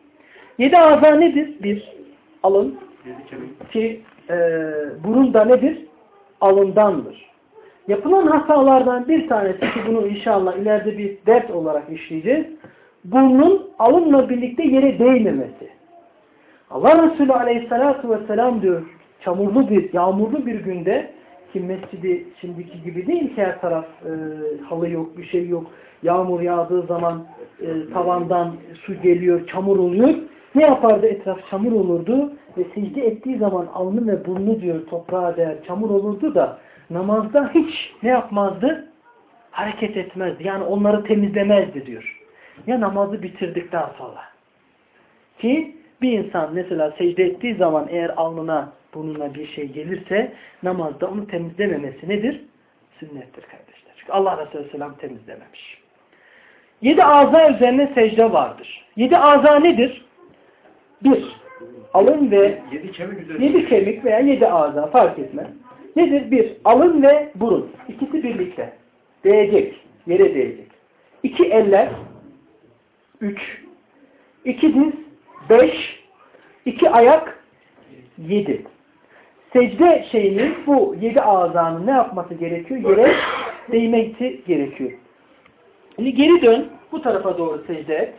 Yedi ağza nedir? Bir, alın. Yedi kemik. Ki e, burun da nedir? Alındandır. Yapılan hatalardan bir tanesi ki bunu inşallah ileride bir ders olarak işleyeceğiz. Burnun alınla birlikte yere değmemesi. Allah Resulü aleyhissalatu vesselam diyor çamurlu bir, yağmurlu bir günde Ki mescidi şimdiki gibi değil ki her taraf e, halı yok, bir şey yok. Yağmur yağdığı zaman e, tavandan su geliyor, çamur oluyor. Ne yapardı? Etraf çamur olurdu ve secde ettiği zaman alnı ve burnu diyor toprağa değer çamur olurdu da namazda hiç ne yapmazdı? Hareket etmezdi. Yani onları temizlemezdi diyor. Ya namazı bitirdikten sonra. Ki bir insan mesela secde ettiği zaman eğer alnına burnuna bir şey gelirse namazda onu temizlememesi nedir? Sünnettir kardeşler. Çünkü Allah Resulü Aleyhisselam temizlememiş. Yedi ağza üzerine secde vardır. Yedi ağza nedir? Bir, alın ve Yedi kemik yedi kemik veya yedi ağza fark etmez. Nedir? Bir, alın ve burun. İkisi birlikte. Değecek. Yere değecek. İki eller. Üç. iki diz. Beş. iki ayak. Yedi. Secde şeyinin bu yedi ağzanın ne yapması gerekiyor? Yere [COUGHS] değmesi gerekiyor. Şimdi geri dön. Bu tarafa doğru secde et.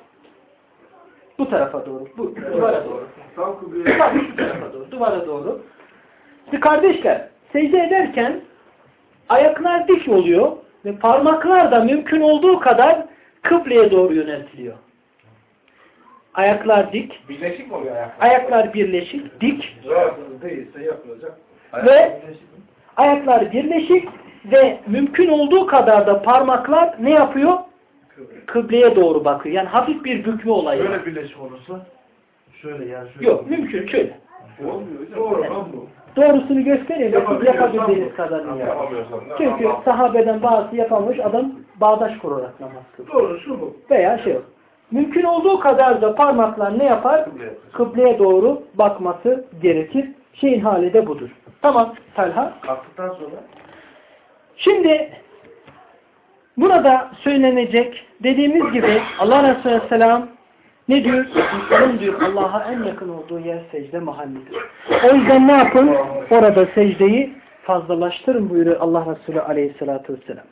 Bu tarafa doğru. Bu duvara doğru. Şu tarafa doğru, duvara doğru. Şimdi kardeşler, secde ederken ayaklar dik oluyor ve parmaklar da mümkün olduğu kadar kıbleye doğru yöneltiliyor. Ayaklar dik, Birleşik mi oluyor ayaklar? ayaklar birleşik, dik değilse yapılacak. ve ayaklar birleşik ve mümkün olduğu kadar da parmaklar ne yapıyor? Kıbleye doğru bakıyor. Yani hafif bir bükme olayı. Böyle birleşik olursa şöyle yani şöyle. Yok, mümkün şöyle. olmuyor hocam. Doğru lan bu. Doğrusunu göstereyim de siz yapabildiğiniz kadarını yapın. Çünkü sahabeden bazısı yapamamış adam bağdaş kurarak namaz kılıyor. Doğru şu bu. Veya şey yok. Mümkün olduğu kadar da parmaklar ne yapar? Kıbleye. Doğru bakması gerekir. Şeyin hali de budur. Tamam Talha. Kalktıktan sonra Şimdi burada söylenecek dediğimiz gibi Allah Resulü Aleyhisselam ne diyor? İnsanın diyor Allah'a en yakın olduğu yer secde mahallidir. O yüzden ne yapın? Orada secdeyi fazlalaştırın buyuruyor Allah Resulü Aleyhisselatü Vesselam.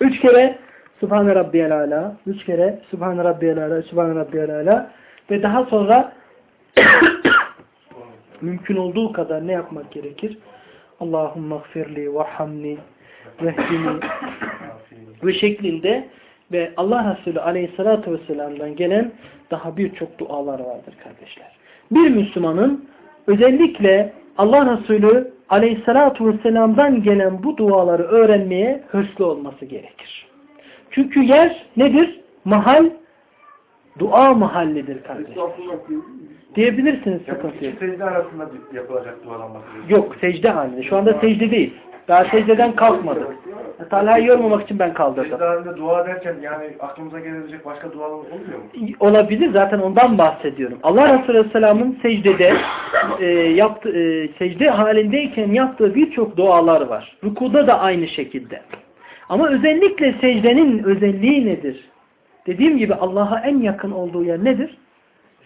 Üç kere Subhane Rabbiyel Ala, üç kere Subhane Rabbiyel Ala, Subhane Rabbiyel Ala ve daha sonra [COUGHS] mümkün olduğu kadar ne yapmak gerekir? Allahümme gfirli varhamni vehdini [COUGHS] ve şeklinde ve Allah Resulü Aleyhisselatü Vesselam'dan gelen daha birçok dualar vardır kardeşler. Bir Müslümanın özellikle Allah Resulü Aleyhisselatü Vesselam'dan gelen bu duaları öğrenmeye hırslı olması gerekir. Çünkü yer nedir? Mahal, dua mahallidir kardeşler. Diyebilirsiniz sıkıntı yok. secde arasında yapılacak dualanması gerekiyor. Yok secde halinde. Şu anda secde değil. Daha secdeden kalkmadı. Talha'yı yormamak için ben kaldırdım. Secde halinde dua derken yani aklımıza gelebilecek başka dualar olmuyor mu? Olabilir. Zaten ondan bahsediyorum. Allah Resulü Aleyhisselam'ın secdede e, yaptı, e, secde halindeyken yaptığı birçok dualar var. Rukuda da aynı şekilde. Ama özellikle secdenin özelliği nedir? Dediğim gibi Allah'a en yakın olduğu yer nedir?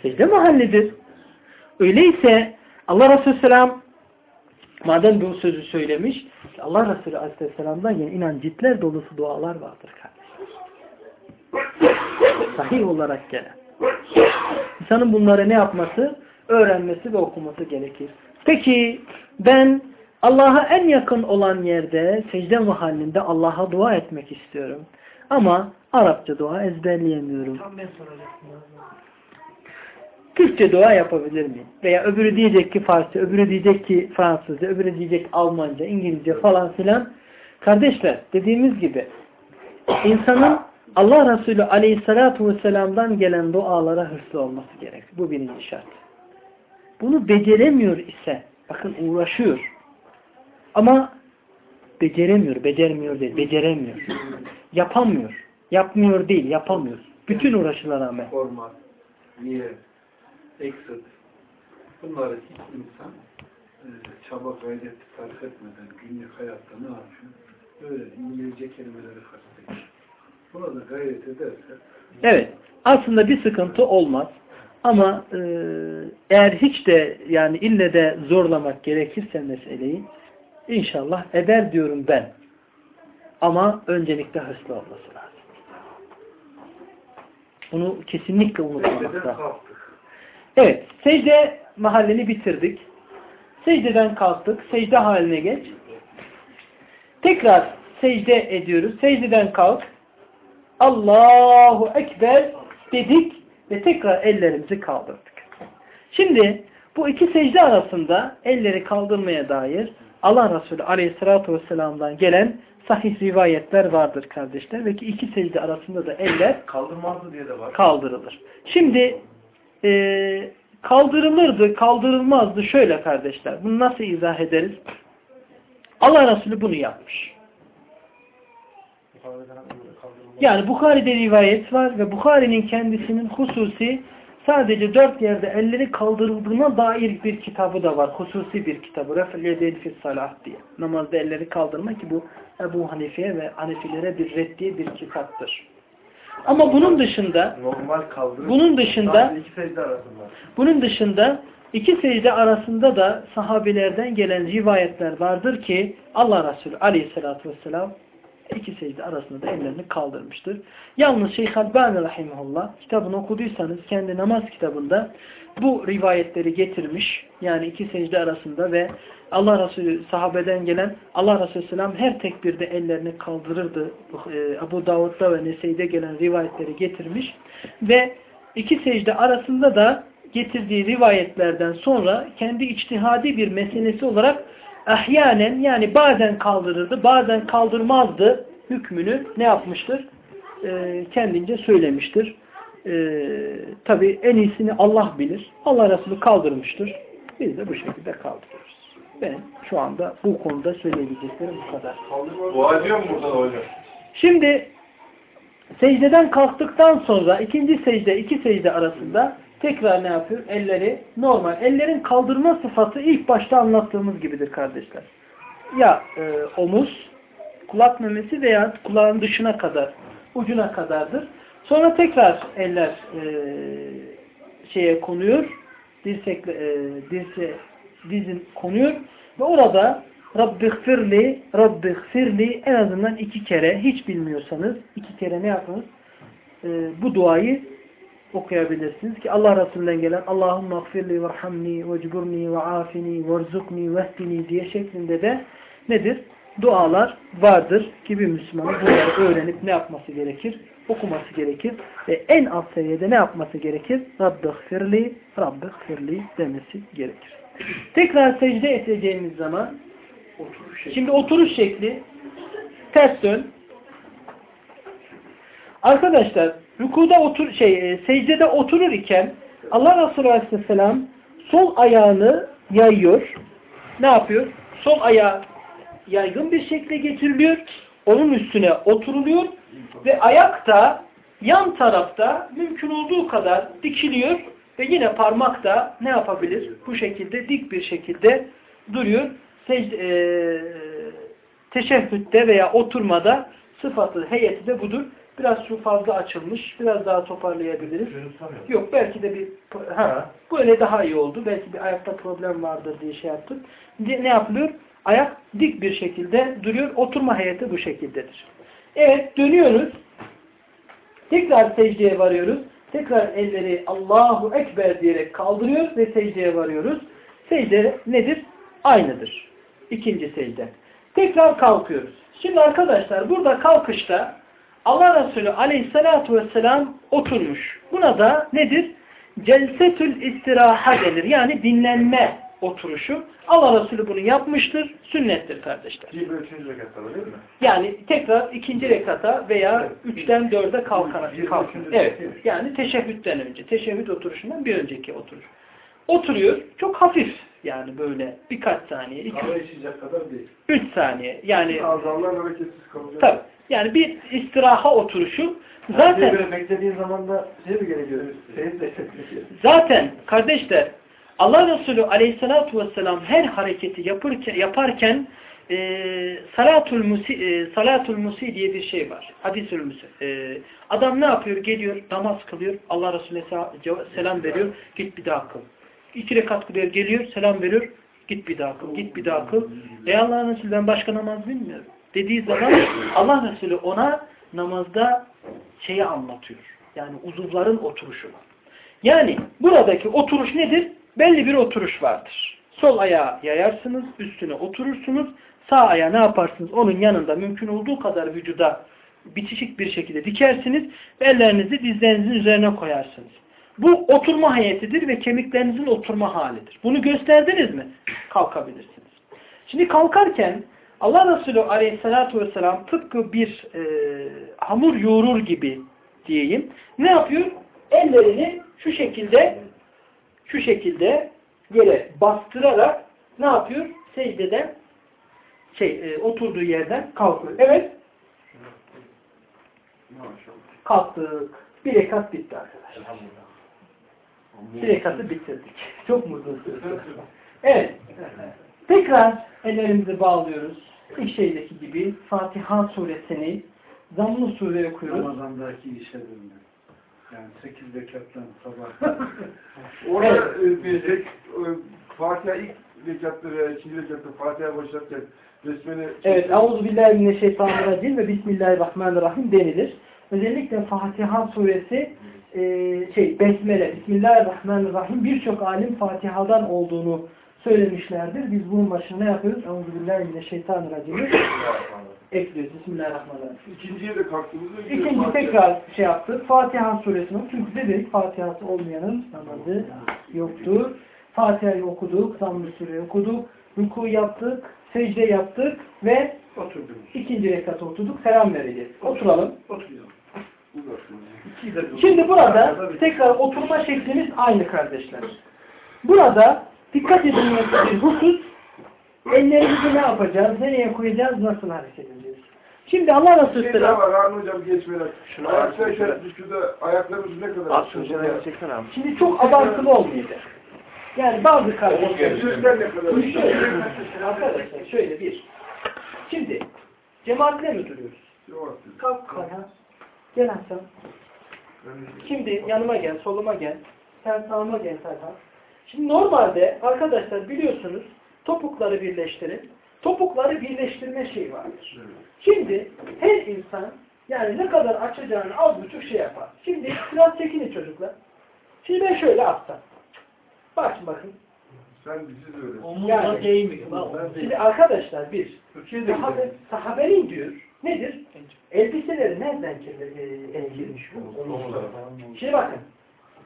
Secde mahallidir. Öyleyse Allah Resulü Selam madem bu sözü söylemiş Allah Resulü Aleyhisselam'dan yani inan ciltler dolusu dualar vardır kardeşler. Sahih olarak gelen. İnsanın bunları ne yapması? Öğrenmesi ve okuması gerekir. Peki ben Allah'a en yakın olan yerde secde mahallinde Allah'a dua etmek istiyorum. Ama Arapça dua ezberleyemiyorum. Tam ben soracaktım. Türkçe dua yapabilir miyim? Veya öbürü diyecek ki Farsça, öbürü diyecek ki Fransızca, öbürü diyecek Almanca, İngilizce falan filan. Kardeşler dediğimiz gibi insanın Allah Resulü Aleyhisselatü Vesselam'dan gelen dualara hırslı olması gerek. Bu birinci şart. Bunu beceremiyor ise, bakın uğraşıyor. Ama beceremiyor, becermiyor değil, beceremiyor. Yapamıyor. Yapmıyor değil, yapamıyor. Bütün uğraşına rağmen. Format, niye, exit. Bunları hiç insan e, çaba gayret sarf etmeden günlük hayatta ne yapıyor? Böyle İngilizce kelimeleri kastediyor. Buna da gayret ederse Evet. Aslında bir sıkıntı olmaz. Ama e, eğer hiç de yani ille de zorlamak gerekirse meseleyi inşallah eder diyorum ben. Ama öncelikle hırslı olması lazım. Bunu kesinlikle unutmamak lazım. Evet. Secde mahallini bitirdik. Secdeden kalktık. Secde haline geç. Tekrar secde ediyoruz. Secdeden kalk. Allahu Ekber dedik ve tekrar ellerimizi kaldırdık. Şimdi bu iki secde arasında elleri kaldırmaya dair Allah Resulü Aleyhisselatü Vesselam'dan gelen sahih rivayetler vardır kardeşler. Ve ki iki secde arasında da eller Kaldırmazdı diye de var. kaldırılır. Şimdi e, kaldırılırdı, kaldırılmazdı şöyle kardeşler. Bunu nasıl izah ederiz? Allah Resulü bunu yapmış. Yani Bukhari'de rivayet var ve Bukhari'nin kendisinin hususi sadece dört yerde elleri kaldırıldığına dair bir kitabı da var. Hususi bir kitabı. Ref'l yedeyl fis salah diye. Namazda elleri kaldırma ki bu Ebu Hanife'ye ve Hanefilere bir reddiye bir kitaptır. Ama bunun dışında Normal kaldırıp bunun dışında iki secde arasında. bunun dışında iki secde arasında da sahabelerden gelen rivayetler vardır ki Allah Resulü aleyhissalatü vesselam iki secde arasında da ellerini kaldırmıştır. Yalnız Şeyh Albani Rahimullah kitabını okuduysanız kendi namaz kitabında bu rivayetleri getirmiş. Yani iki secde arasında ve Allah Resulü sahabeden gelen Allah Resulü Selam her tekbirde ellerini kaldırırdı. E, Ebu Davud'da ve Nesey'de gelen rivayetleri getirmiş. Ve iki secde arasında da getirdiği rivayetlerden sonra kendi içtihadi bir meselesi olarak ahyanen yani bazen kaldırırdı, bazen kaldırmazdı hükmünü ne yapmıştır? Ee, kendince söylemiştir. Ee, Tabi en iyisini Allah bilir. Allah Resulü kaldırmıştır. Biz de bu şekilde kaldırıyoruz. Ben şu anda bu konuda söyleyebileceklerim bu kadar. Dua ediyor mu burada da hocam? Şimdi secdeden kalktıktan sonra ikinci secde, iki secde arasında tekrar ne yapıyor? Elleri normal. Ellerin kaldırma sıfatı ilk başta anlattığımız gibidir kardeşler. Ya e, omuz, kulak memesi veya kulağın dışına kadar, ucuna kadardır. Sonra tekrar eller e, şeye konuyor. Dirsek, e, dirse, dizin konuyor. Ve orada Rabbihfirli, Rabbihfirli en azından iki kere hiç bilmiyorsanız iki kere ne yapınız? E, bu duayı okuyabilirsiniz ki Allah Resulü'nden gelen Allahümme gfirli verhamni vecburni ve afini verzukni vehdini diye şeklinde de nedir? Dualar vardır ki bir Müslümanın bunları öğrenip ne yapması gerekir? Okuması gerekir. Ve en alt seviyede ne yapması gerekir? Rabbi gfirli, Rabbi gfirli demesi gerekir. Tekrar secde edeceğimiz zaman şimdi oturuş şekli ters dön. Arkadaşlar rükuda otur şey e, secdede oturur iken Allah Resulü Aleyhisselam sol ayağını yayıyor. Ne yapıyor? Sol ayağı yaygın bir şekilde getiriliyor. Onun üstüne oturuluyor ve ayak da yan tarafta mümkün olduğu kadar dikiliyor ve yine parmak da ne yapabilir? Bu şekilde dik bir şekilde duruyor. Secde, e, teşehhütte veya oturmada sıfatı, heyeti de budur. Biraz şu fazla açılmış. Biraz daha toparlayabiliriz. Yok belki de bir ha, böyle daha iyi oldu. Belki bir ayakta problem vardır diye şey yaptık. Ne yapılıyor? Ayak dik bir şekilde duruyor. Oturma heyeti bu şekildedir. Evet dönüyoruz. Tekrar secdeye varıyoruz. Tekrar elleri Allahu Ekber diyerek kaldırıyoruz ve secdeye varıyoruz. Secde nedir? Aynıdır. İkinci secde. Tekrar kalkıyoruz. Şimdi arkadaşlar burada kalkışta Allah Resulü aleyhissalatu vesselam oturmuş. Buna da nedir? Celsetül istiraha denir. Yani dinlenme oturuşu. Allah Resulü bunu yapmıştır. Sünnettir kardeşler. Bölü üçüncü rekatta değil mi? Yani tekrar ikinci rekata veya üçten dörde kalkarak. Bir kalk. üçüncü Evet. Yani teşehhütten önce. Teşehhüd oturuşundan bir önceki oturuş. Oturuyor. Çok hafif. Yani böyle birkaç saniye. iki, kadar değil. üç saniye. Yani Azamlar hareketsiz kalacak. tabii. Yani bir istiraha oturuşu. Zaten beklediğin zaman da şey mi de Zaten kardeşler Allah Resulü aleyhissalatu vesselam her hareketi yapırken, yaparken e, salatul, musi, e, salatul musi diye bir şey var. Hadisül musi. E, adam ne yapıyor? Geliyor, namaz kılıyor. Allah Resulüne selam veriyor. Git bir daha kıl. İki rekat kılıyor, geliyor, selam veriyor. Git bir daha kıl, git bir daha kıl. Ey Allah'ın Resulü ben başka namaz bilmiyorum. Dediği zaman Allah Resulü ona namazda şeyi anlatıyor. Yani uzuvların oturuşu var. Yani buradaki oturuş nedir? Belli bir oturuş vardır. Sol ayağı yayarsınız, üstüne oturursunuz. Sağ ayağı ne yaparsınız? Onun yanında mümkün olduğu kadar vücuda bitişik bir şekilde dikersiniz ellerinizi dizlerinizin üzerine koyarsınız. Bu oturma hayetidir ve kemiklerinizin oturma halidir. Bunu gösterdiniz mi? Kalkabilirsiniz. Şimdi kalkarken Allah Resulü aleyhissalatu vesselam tıpkı bir e, hamur yoğurur gibi diyeyim. Ne yapıyor? Ellerini şu şekilde şu şekilde yere bastırarak ne yapıyor? Secdeden şey e, oturduğu yerden kalkıyor. Evet. Kalktık. Bir rekat bitti arkadaşlar. Bir rekatı bitirdik. [LAUGHS] Çok mutluyuz. [LAUGHS] Evet. Tekrar ellerimizi bağlıyoruz. İlk şeydeki gibi Fatiha suresini zammı sure okuyoruz. Ramazan'daki işe döndü. Yani 8 rekattan sabah. [LAUGHS] Orada e, bir tek, e, Fatiha ilk rekatta veya ikinci rekatta Fatiha başlarken Besmele Evet, Euzubillahimineşşeytanirracim ve Bismillahirrahmanirrahim denilir. Özellikle Fatiha suresi e, şey Besmele, Bismillahirrahmanirrahim birçok alim Fatiha'dan olduğunu söylemişlerdir. Biz bunun başına ne yapıyoruz? Euzubillahimineşşeytanirracim [COUGHS] ekliyoruz. Bismillahirrahmanirrahim. İkinciye de kalktığımızda İkinci tekrar şey yaptık. Fatiha suresini çünkü dedik Fatiha'sı olmayanın namazı yoktur. Fatiha'yı okuduk, zamm-ı sureyi okuduk, ruku yaptık, secde yaptık ve Oturdunuz. ikinci rekata oturduk, selam vereceğiz. Oturalım. Uzattınız. Şimdi burada tekrar oturma şeklimiz aynı kardeşler. Burada dikkat edilmesi bir husus, ellerimizi ne yapacağız, nereye koyacağız, nasıl hareket edeceğiz. Şimdi Allah Resulü Bir şey daha Selam var Harun Hocam geçmeden. Ayakta şöyle şurada ayaklarımız ne kadar? Aslında Şimdi çok abartılı olmayacak. Yani bazı kardeşler Yüzler ne kadar? Şöyle, arkadaşlar şöyle bir. Şimdi cemaatle mi duruyoruz? Kalk Kaya. Gel Hasan. Şimdi yanıma gel, soluma gel. Sen sağıma gel Serhan. Şimdi normalde arkadaşlar biliyorsunuz topukları birleştirin. Topukları birleştirme şeyi vardır. Şimdi her insan yani ne kadar açacağını az buçuk şey yapar. Şimdi biraz çekinin çocuklar. Şimdi ben şöyle atsam. Bakın bakın. Sen bizi de öyle. Yani, değmiyor. Şimdi arkadaşlar bir sahabe, sahabenin diyor nedir? Elbiseleri nereden kirli- e, etkilmiş bu? Şimdi bakın.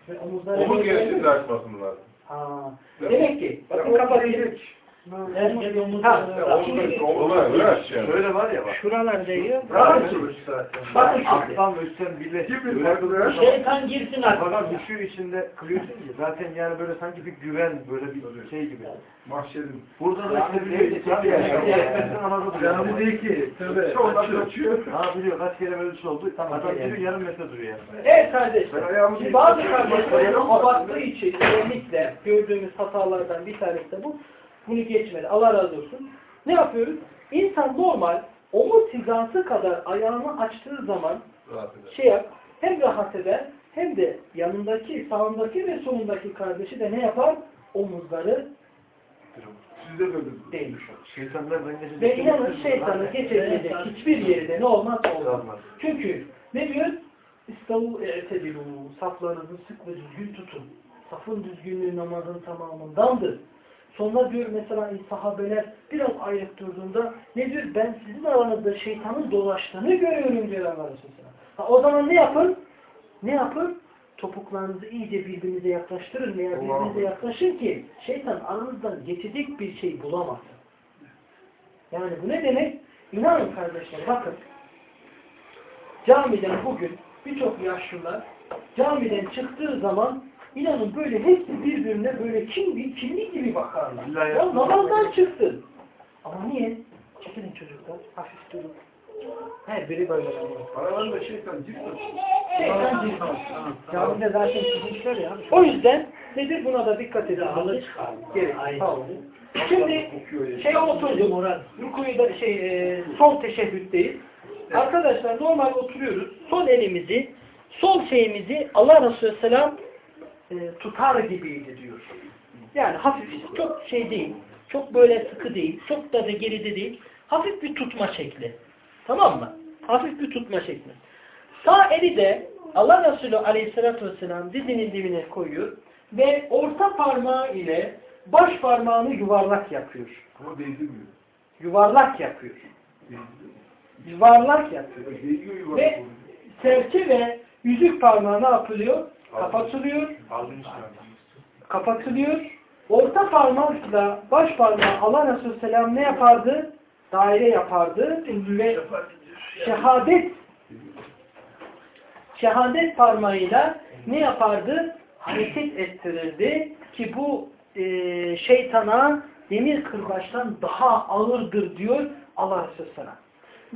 Şimdi omuzları Omuz genişliğinde açmasın bunlar. Ha. Demek ki bakın kapatın. Herkes. Şöyle var ya bak. Şuralar değiyor. Bakın ve üstten farklı Şeytan girsin artık. Fakat düşüyor içinde kılıyorsun ki zaten yani böyle sanki bir güven böyle bir şey gibi. Mahşerin. Burada da işte bir şey tabii ya. Ekmekten namazı duruyor. Canlı değil ki. Açıyor. Ha biliyor kaç kere böyle bir şey oldu. Adam giriyor yarım metre duruyor yani. Evet kardeşler. Bazı kardeşler abarttığı için özellikle gördüğümüz hatalardan bir tanesi de bu. Bunu geçmedi. Allah razı olsun. Ne yapıyoruz? İnsan normal omuz hizası kadar ayağını açtığı zaman şey yap, hem rahat eder hem de yanındaki, sağındaki ve solundaki kardeşi de ne yapar? Omuzları Siz de böyle. değmiş olur. Şeytanlar dengesiz. Ve inanın şeytanın geçebilecek hiçbir yeri de ne olmaz olmaz. Olmaz. Çünkü ne diyor? İstavu e'tedilu. Saflarınızı sık ve düzgün tutun. Safın düzgünlüğü namazın tamamındandır. Sonra diyor mesela sahabeler biraz ayıp durduğunda ne diyor? Ben sizin aranızda şeytanın dolaştığını görüyorum diyor Allah Resulü. Ha, o zaman ne yapın? Ne yapın? Topuklarınızı iyice birbirinize yaklaştırın veya birbirinize yaklaşın ki şeytan aranızdan geçecek bir şey bulamasın. Yani bu ne demek? İnanın kardeşler bakın. Camiden bugün birçok yaşlılar camiden çıktığı zaman inanın böyle hepsi birbirine böyle kimli, kimli gibi bakarlar. Ya namazdan çıktın. Ama niye? Çekilin çocuklar. Hafif durun. Her biri böyle. Aralarında şeytan cips Şeytan cins. Camide zaten çizmişler ya. O yüzden nedir buna da dikkat edin. Halı çıkar. Gerek. Şimdi şey oturduk. Rukuyu da şey e, son teşehhütteyiz. Arkadaşlar normal oturuyoruz. Sol elimizi, sol şeyimizi Allah Resulü Selam e, tutar gibiydi diyor. Yani hafif, çok şey değil. Çok böyle sıkı değil. Çok da, da geride değil. Hafif bir tutma şekli. Tamam mı? Hafif bir tutma şekli. Sağ eli de Allah Resulü Aleyhisselatü Vesselam dizinin dibine koyuyor ve orta parmağı ile baş parmağını yuvarlak yapıyor. Ama değdirmiyor. Yuvarlak yapıyor. Yuvarlak yapıyor. Ve serçe ve yüzük parmağı ne yapılıyor? Kapatılıyor. Kapatılıyor. Orta parmakla baş parmağı Allah Resulü Selam ne yapardı? Daire yapardı ve şehadet şehadet parmağıyla ne yapardı? Hareket ettirirdi ki bu e, şeytana demir kırbaçtan daha ağırdır diyor Allah Resulü Selam.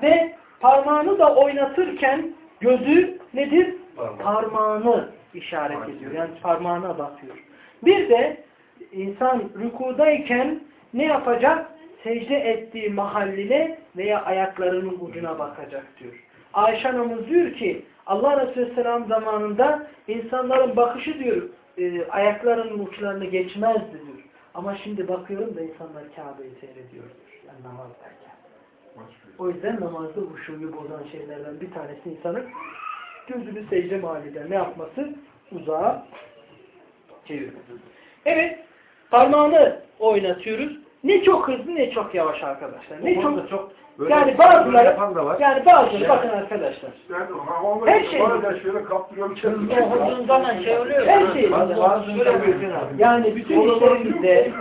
Ve parmağını da oynatırken gözü nedir? Parmağını işaret ediyor. Yani parmağına bakıyor. Bir de insan rükudayken ne yapacak? Secde ettiği mahalline veya ayaklarının ucuna bakacak diyor. Ayşe anamız diyor ki Allah Resulü Selam zamanında insanların bakışı diyor e, ayaklarının uçlarını geçmezdi diyor. Ama şimdi bakıyorum da insanlar Kabe'yi seyrediyor diyor. Yani namazdayken. O yüzden namazda huşuyu bozan şeylerden bir tanesi insanın gözünü secde mahallinde ne yapması? Uzağa çevirmesi. Evet, parmağını oynatıyoruz. Ne çok hızlı ne çok yavaş arkadaşlar. Ne çok, çok yani bazıları yapan da var. yani bazıları bakın arkadaşlar. Yani havamı Her şey- bazen şöyle kaptırıyorum kendimi. Hızından şey oluyor. Her şey Bazı- yani bütün işlerimizde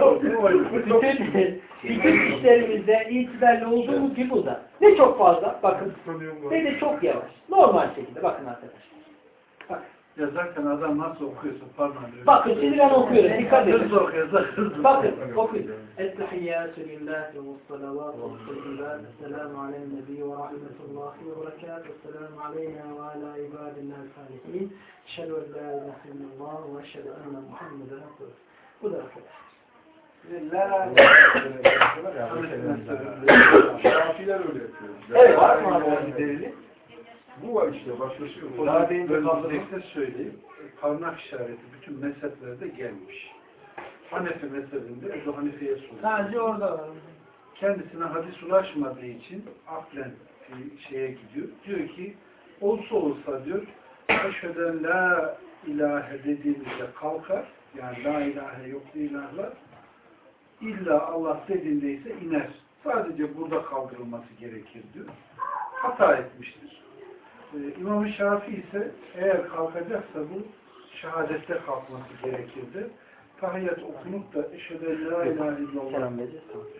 bütün, bütün işlerimizde itibarlı olduğumuz gibi bu da. Ne çok fazla bakın ne de çok yavaş. Normal şekilde bakın arkadaşlar. Ya zaten adam nasıl okuyorsa parmağını. Bakın şimdi ben okuyorum. Dikkat edin. Hızlı okuyorsa hızlı. Bakın okuyun. Ettehiyyatü lillahi ve salavaatu ve tayyibat. Esselamu alen nebi ve rahmetullahi ve berekatuhu. Esselamu aleyna ve ala ibadillah salihin. En la ilahe illallah ve eşhedü enne Muhammeden. Bu da arkadaşlar. Şafiler öyle yapıyor. Evet. Var mı abi delili? Bu var işte başka şey yok. Daha deyince size söyleyeyim. Parmak işareti bütün mezheplerde gelmiş. Hanefi mezhebinde Ebu Hanife'ye soruyor. Sadece orada var. Kendisine hadis ulaşmadığı için aklen şeye gidiyor. Diyor ki olsa olsa diyor eşheden la ilahe dediğimizde kalkar. Yani la ilahe yok ilahlar. İlla Allah dediğindeyse iner. Sadece burada kaldırılması gerekir diyor. Hata etmiştir. Ee, İmam-ı Şafii ise eğer kalkacaksa bu şehadette kalkması gerekirdi. Tahiyyat okunup da eşheden la ilahe illallah.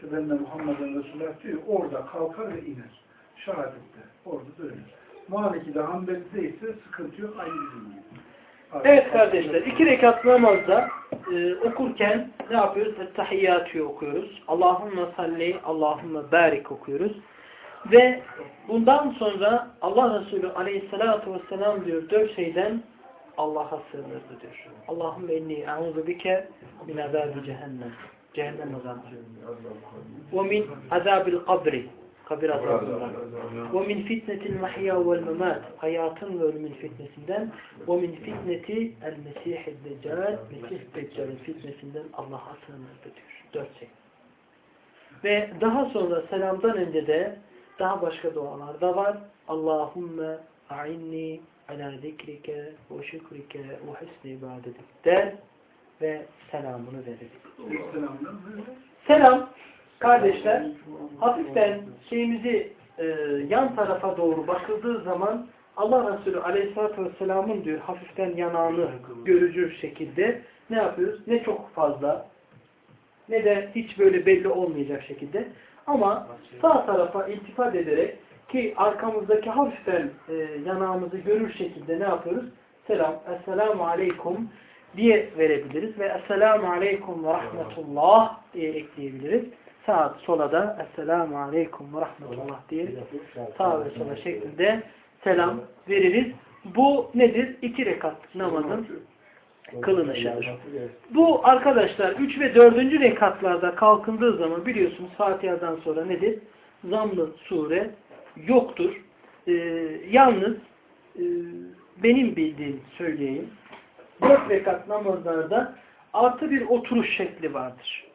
Şüphenne Muhammeden Resulullah diyor. Orada kalkar ve iner. Şehadette. Orada da öyle. Maliki'de Hanbeli'de ise sıkıntı yok. Aynı bizim gibi. Evet kardeşler, iki rekat namazda e, okurken ne yapıyoruz? Tahiyyatü okuyoruz. Allahümme salli, Allahümme barik okuyoruz. Ve bundan sonra Allah Resulü aleyhissalatu vesselam diyor dört şeyden Allah'a sığınırdı diyor. Allahümme inni e'udhu bike min azabi cehennem. Cehennem azabı. Ve min azabil kabri. Kabir azabından. Ve min fitnetil mahya vel memat. Hayatın ve ölümün fitnesinden. Ve min fitneti el mesihid deccal. Mesih deccalin fitnesinden Allah'a sığınırdı diyor. Dört şey. Ve daha sonra selamdan önce de daha başka dualar da var. Allahümme a'inni ala zikrike ve şükrike ve husni ibadetik der ve selamını verir. Selam kardeşler hafiften şeyimizi e, yan tarafa doğru bakıldığı zaman Allah Resulü Aleyhisselatü Vesselam'ın diyor hafiften yanağını görücü şekilde ne yapıyoruz? Ne çok fazla ne de hiç böyle belli olmayacak şekilde ama sağ tarafa iltifat ederek ki arkamızdaki hafiften e, yanağımızı görür şekilde ne yapıyoruz? Selam, Esselamu Aleyküm diye verebiliriz ve Esselamu Aleyküm ve Rahmetullah diye ekleyebiliriz. Sağ sola da Esselamu Aleyküm ve Rahmetullah diye sağ ve sola şeklinde selam veririz. Bu nedir? İki rekat namazın kılınışıdır. Bu arkadaşlar 3 ve 4. rekatlarda kalkındığı zaman biliyorsunuz Fatiha'dan sonra nedir? Zammı sure yoktur. Ee, yalnız e, benim bildiğim söyleyeyim. 4 rekat namazlarda artı bir oturuş şekli vardır.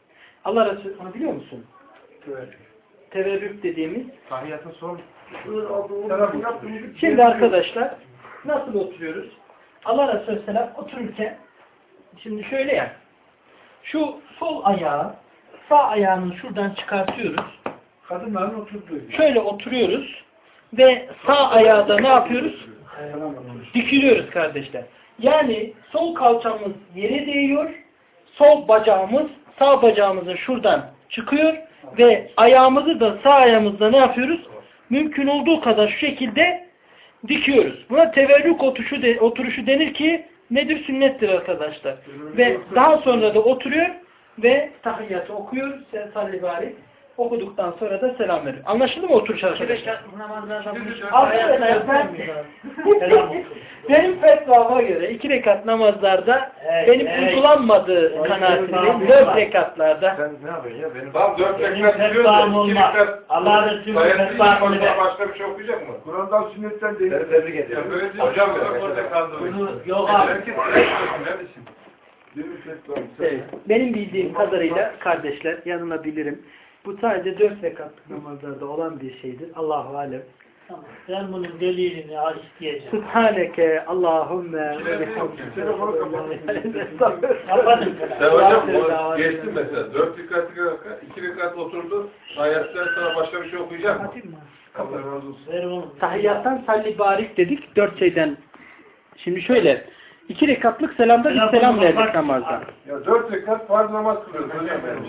Allah Resulü onu biliyor musun? Teverrük dediğimiz. Tahiyyatın son Şimdi arkadaşlar nasıl oturuyoruz? Allah Resulü Selam otururken şimdi şöyle ya şu sol ayağı sağ ayağını şuradan çıkartıyoruz. Kadınların oturduğu yer. Şöyle oturuyoruz ve sağ ayağı da ne yapıyoruz? Dikiliyoruz kardeşler. Yani sol kalçamız yere değiyor, sol bacağımız sağ bacağımızın şuradan çıkıyor ve ayağımızı da sağ ayağımızda ne yapıyoruz? Mümkün olduğu kadar şu şekilde dikiyoruz. Buna teverrük oturuşu, de, oturuşu denir ki nedir? Sünnettir arkadaşlar. Ve daha sonra da oturuyor ve tahiyyatı okuyor. Sen salli bari. Okuduktan sonra da selam veriyor. Anlaşıldı mı oturuş arkadaşlar? Ben benim fetvama göre iki rekat namazlarda benim uygulanmadığı kanaatindeyim. Dört rekatlarda Sen ne yapıyorsun ya? Benim Tamam dört Benim rekat biliyoruz da fetvam iki rekat Allah'ın Resulü ilk ver. başka bir şey okuyacak mı? Kur'an'dan sünnetten değil. Seni tebrik ediyorum. Böyle diyor, Hocam ya. Bunu yok abi. Herkes. Benim bildiğim kadarıyla kardeşler yanılabilirim. Bu sadece dört rekatlık namazlarda olan bir şeydir. Allahu alem. Tamam. Ben bunun delilini isteyeceğim. Subhaneke Allahümme ve Telefonu Kapadın. Sen hocam bu geçtin mesela. Dört rekatlık rekat, iki rekat oturdu. Ayetler sonra başka bir şey okuyacak mı? Allah razı olsun. Tahiyyattan salli barik dedik. Dört şeyden. Şimdi şöyle. iki rekatlık selamda bir selam verdik namazda. Ya dört rekat farz namaz kılıyoruz hocam.